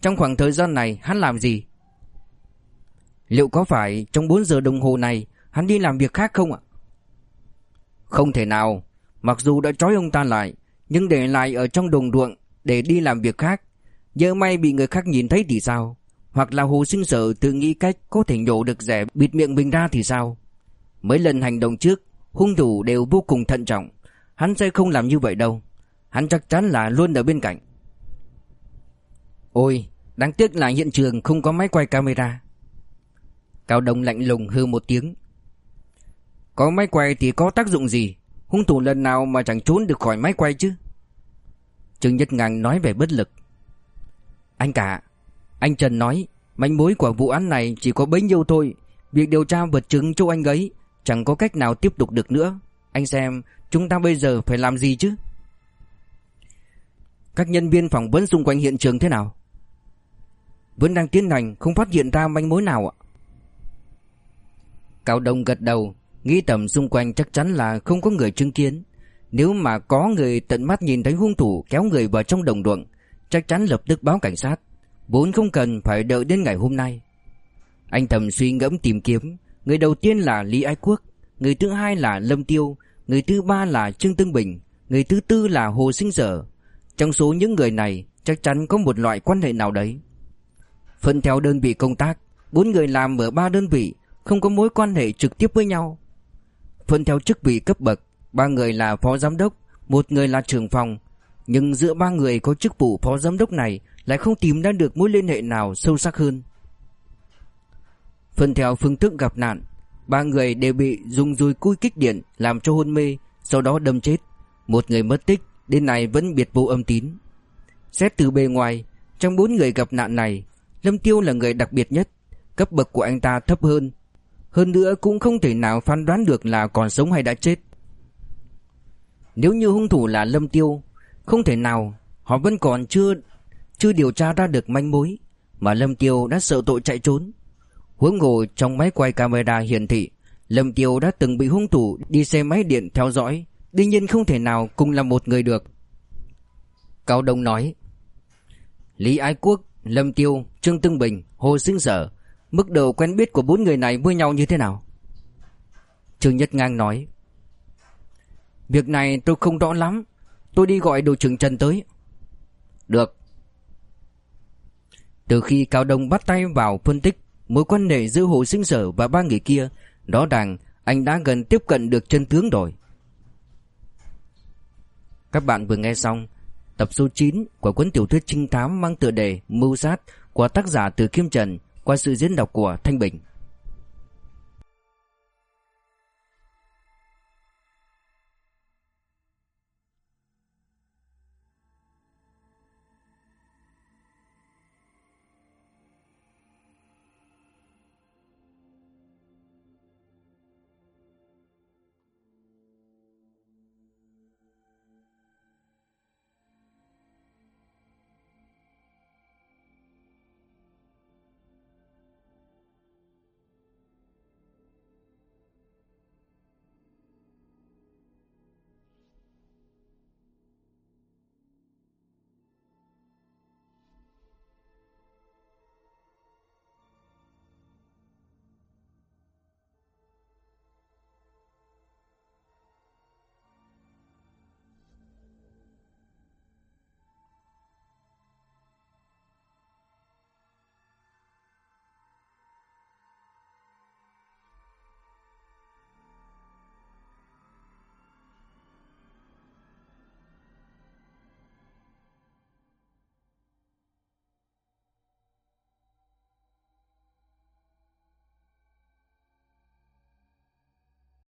Trong khoảng thời gian này, hắn làm gì? Liệu có phải trong 4 giờ đồng hồ này, Hắn đi làm việc khác không ạ? Không thể nào. Mặc dù đã trói ông ta lại, Nhưng để lại ở trong đồng ruộng Để đi làm việc khác Giờ may bị người khác nhìn thấy thì sao? Hoặc là hồ sinh sở tự nghĩ cách Có thể nhổ được rẻ bịt miệng mình ra thì sao? Mấy lần hành động trước, Hung thủ đều vô cùng thận trọng. Hắn sẽ không làm như vậy đâu. Hắn chắc chắn là luôn ở bên cạnh. Ôi, Đáng tiếc là hiện trường không có máy quay camera. Cao Đông lạnh lùng hư một tiếng. Có máy quay thì có tác dụng gì? Hung thủ lần nào mà chẳng trốn được khỏi máy quay chứ? Trương Nhất Ngang nói về bất lực. Anh cả anh Trần nói, Manh mối của vụ án này chỉ có bấy nhiêu thôi. Việc điều tra vật chứng chỗ anh ấy Chẳng có cách nào tiếp tục được nữa. Anh xem, chúng ta bây giờ phải làm gì chứ? Các nhân viên phỏng vấn xung quanh hiện trường thế nào? Vẫn đang tiến hành, không phát hiện ra manh mối nào ạ. Cao Đông gật đầu, Nghĩ tầm xung quanh chắc chắn là không có người chứng kiến. Nếu mà có người tận mắt nhìn thấy hung thủ kéo người vào trong đồng ruộng, Chắc chắn lập tức báo cảnh sát. Vốn không cần phải đợi đến ngày hôm nay Anh thầm suy ngẫm tìm kiếm Người đầu tiên là Lý Ái Quốc Người thứ hai là Lâm Tiêu Người thứ ba là Trương Tương Bình Người thứ tư là Hồ Sinh Sở trong số những người này chắc chắn có một loại quan hệ nào đấy. Phân theo đơn vị công tác, bốn người làm ở ba đơn vị không có mối quan hệ trực tiếp với nhau. Phân theo chức vị cấp bậc, ba người là phó giám đốc, một người là trưởng phòng, nhưng giữa ba người có chức vụ phó giám đốc này lại không tìm ra được mối liên hệ nào sâu sắc hơn. Phân theo phương thức gặp nạn, ba người đều bị dùng dùi cui kích điện làm cho hôn mê, sau đó đâm chết. Một người mất tích, Đến nay vẫn biệt vô âm tín Xét từ bề ngoài Trong bốn người gặp nạn này Lâm Tiêu là người đặc biệt nhất Cấp bậc của anh ta thấp hơn Hơn nữa cũng không thể nào phán đoán được là còn sống hay đã chết Nếu như hung thủ là Lâm Tiêu không thể nào Họ vẫn còn chưa Chưa điều tra ra được manh mối Mà Lâm Tiêu đã sợ tội chạy trốn. Huống hồ trong máy quay camera hiển thị Lâm Tiêu đã từng bị hung thủ đi xe máy điện theo dõi Đương nhiên không thể nào cùng là một người được. Cao Đông nói Lý Ái Quốc, Lâm Tiêu, Trương Tương Bình, Hồ Sinh Sở Mức độ quen biết của bốn người này với nhau như thế nào? Trương Nhất Ngang nói Việc này tôi không rõ lắm Tôi đi gọi đội trưởng Trần tới. Được. Từ khi Cao Đông bắt tay vào phân tích Mối quan hệ giữa Hồ Sinh Sở và ba người kia Rõ ràng anh đã gần tiếp cận được chân tướng rồi. Các bạn vừa nghe xong tập số 9 của cuốn tiểu thuyết trinh thám mang tựa đề Mưu sát của tác giả Từ Kim Trần qua sự diễn đọc của Thanh Bình.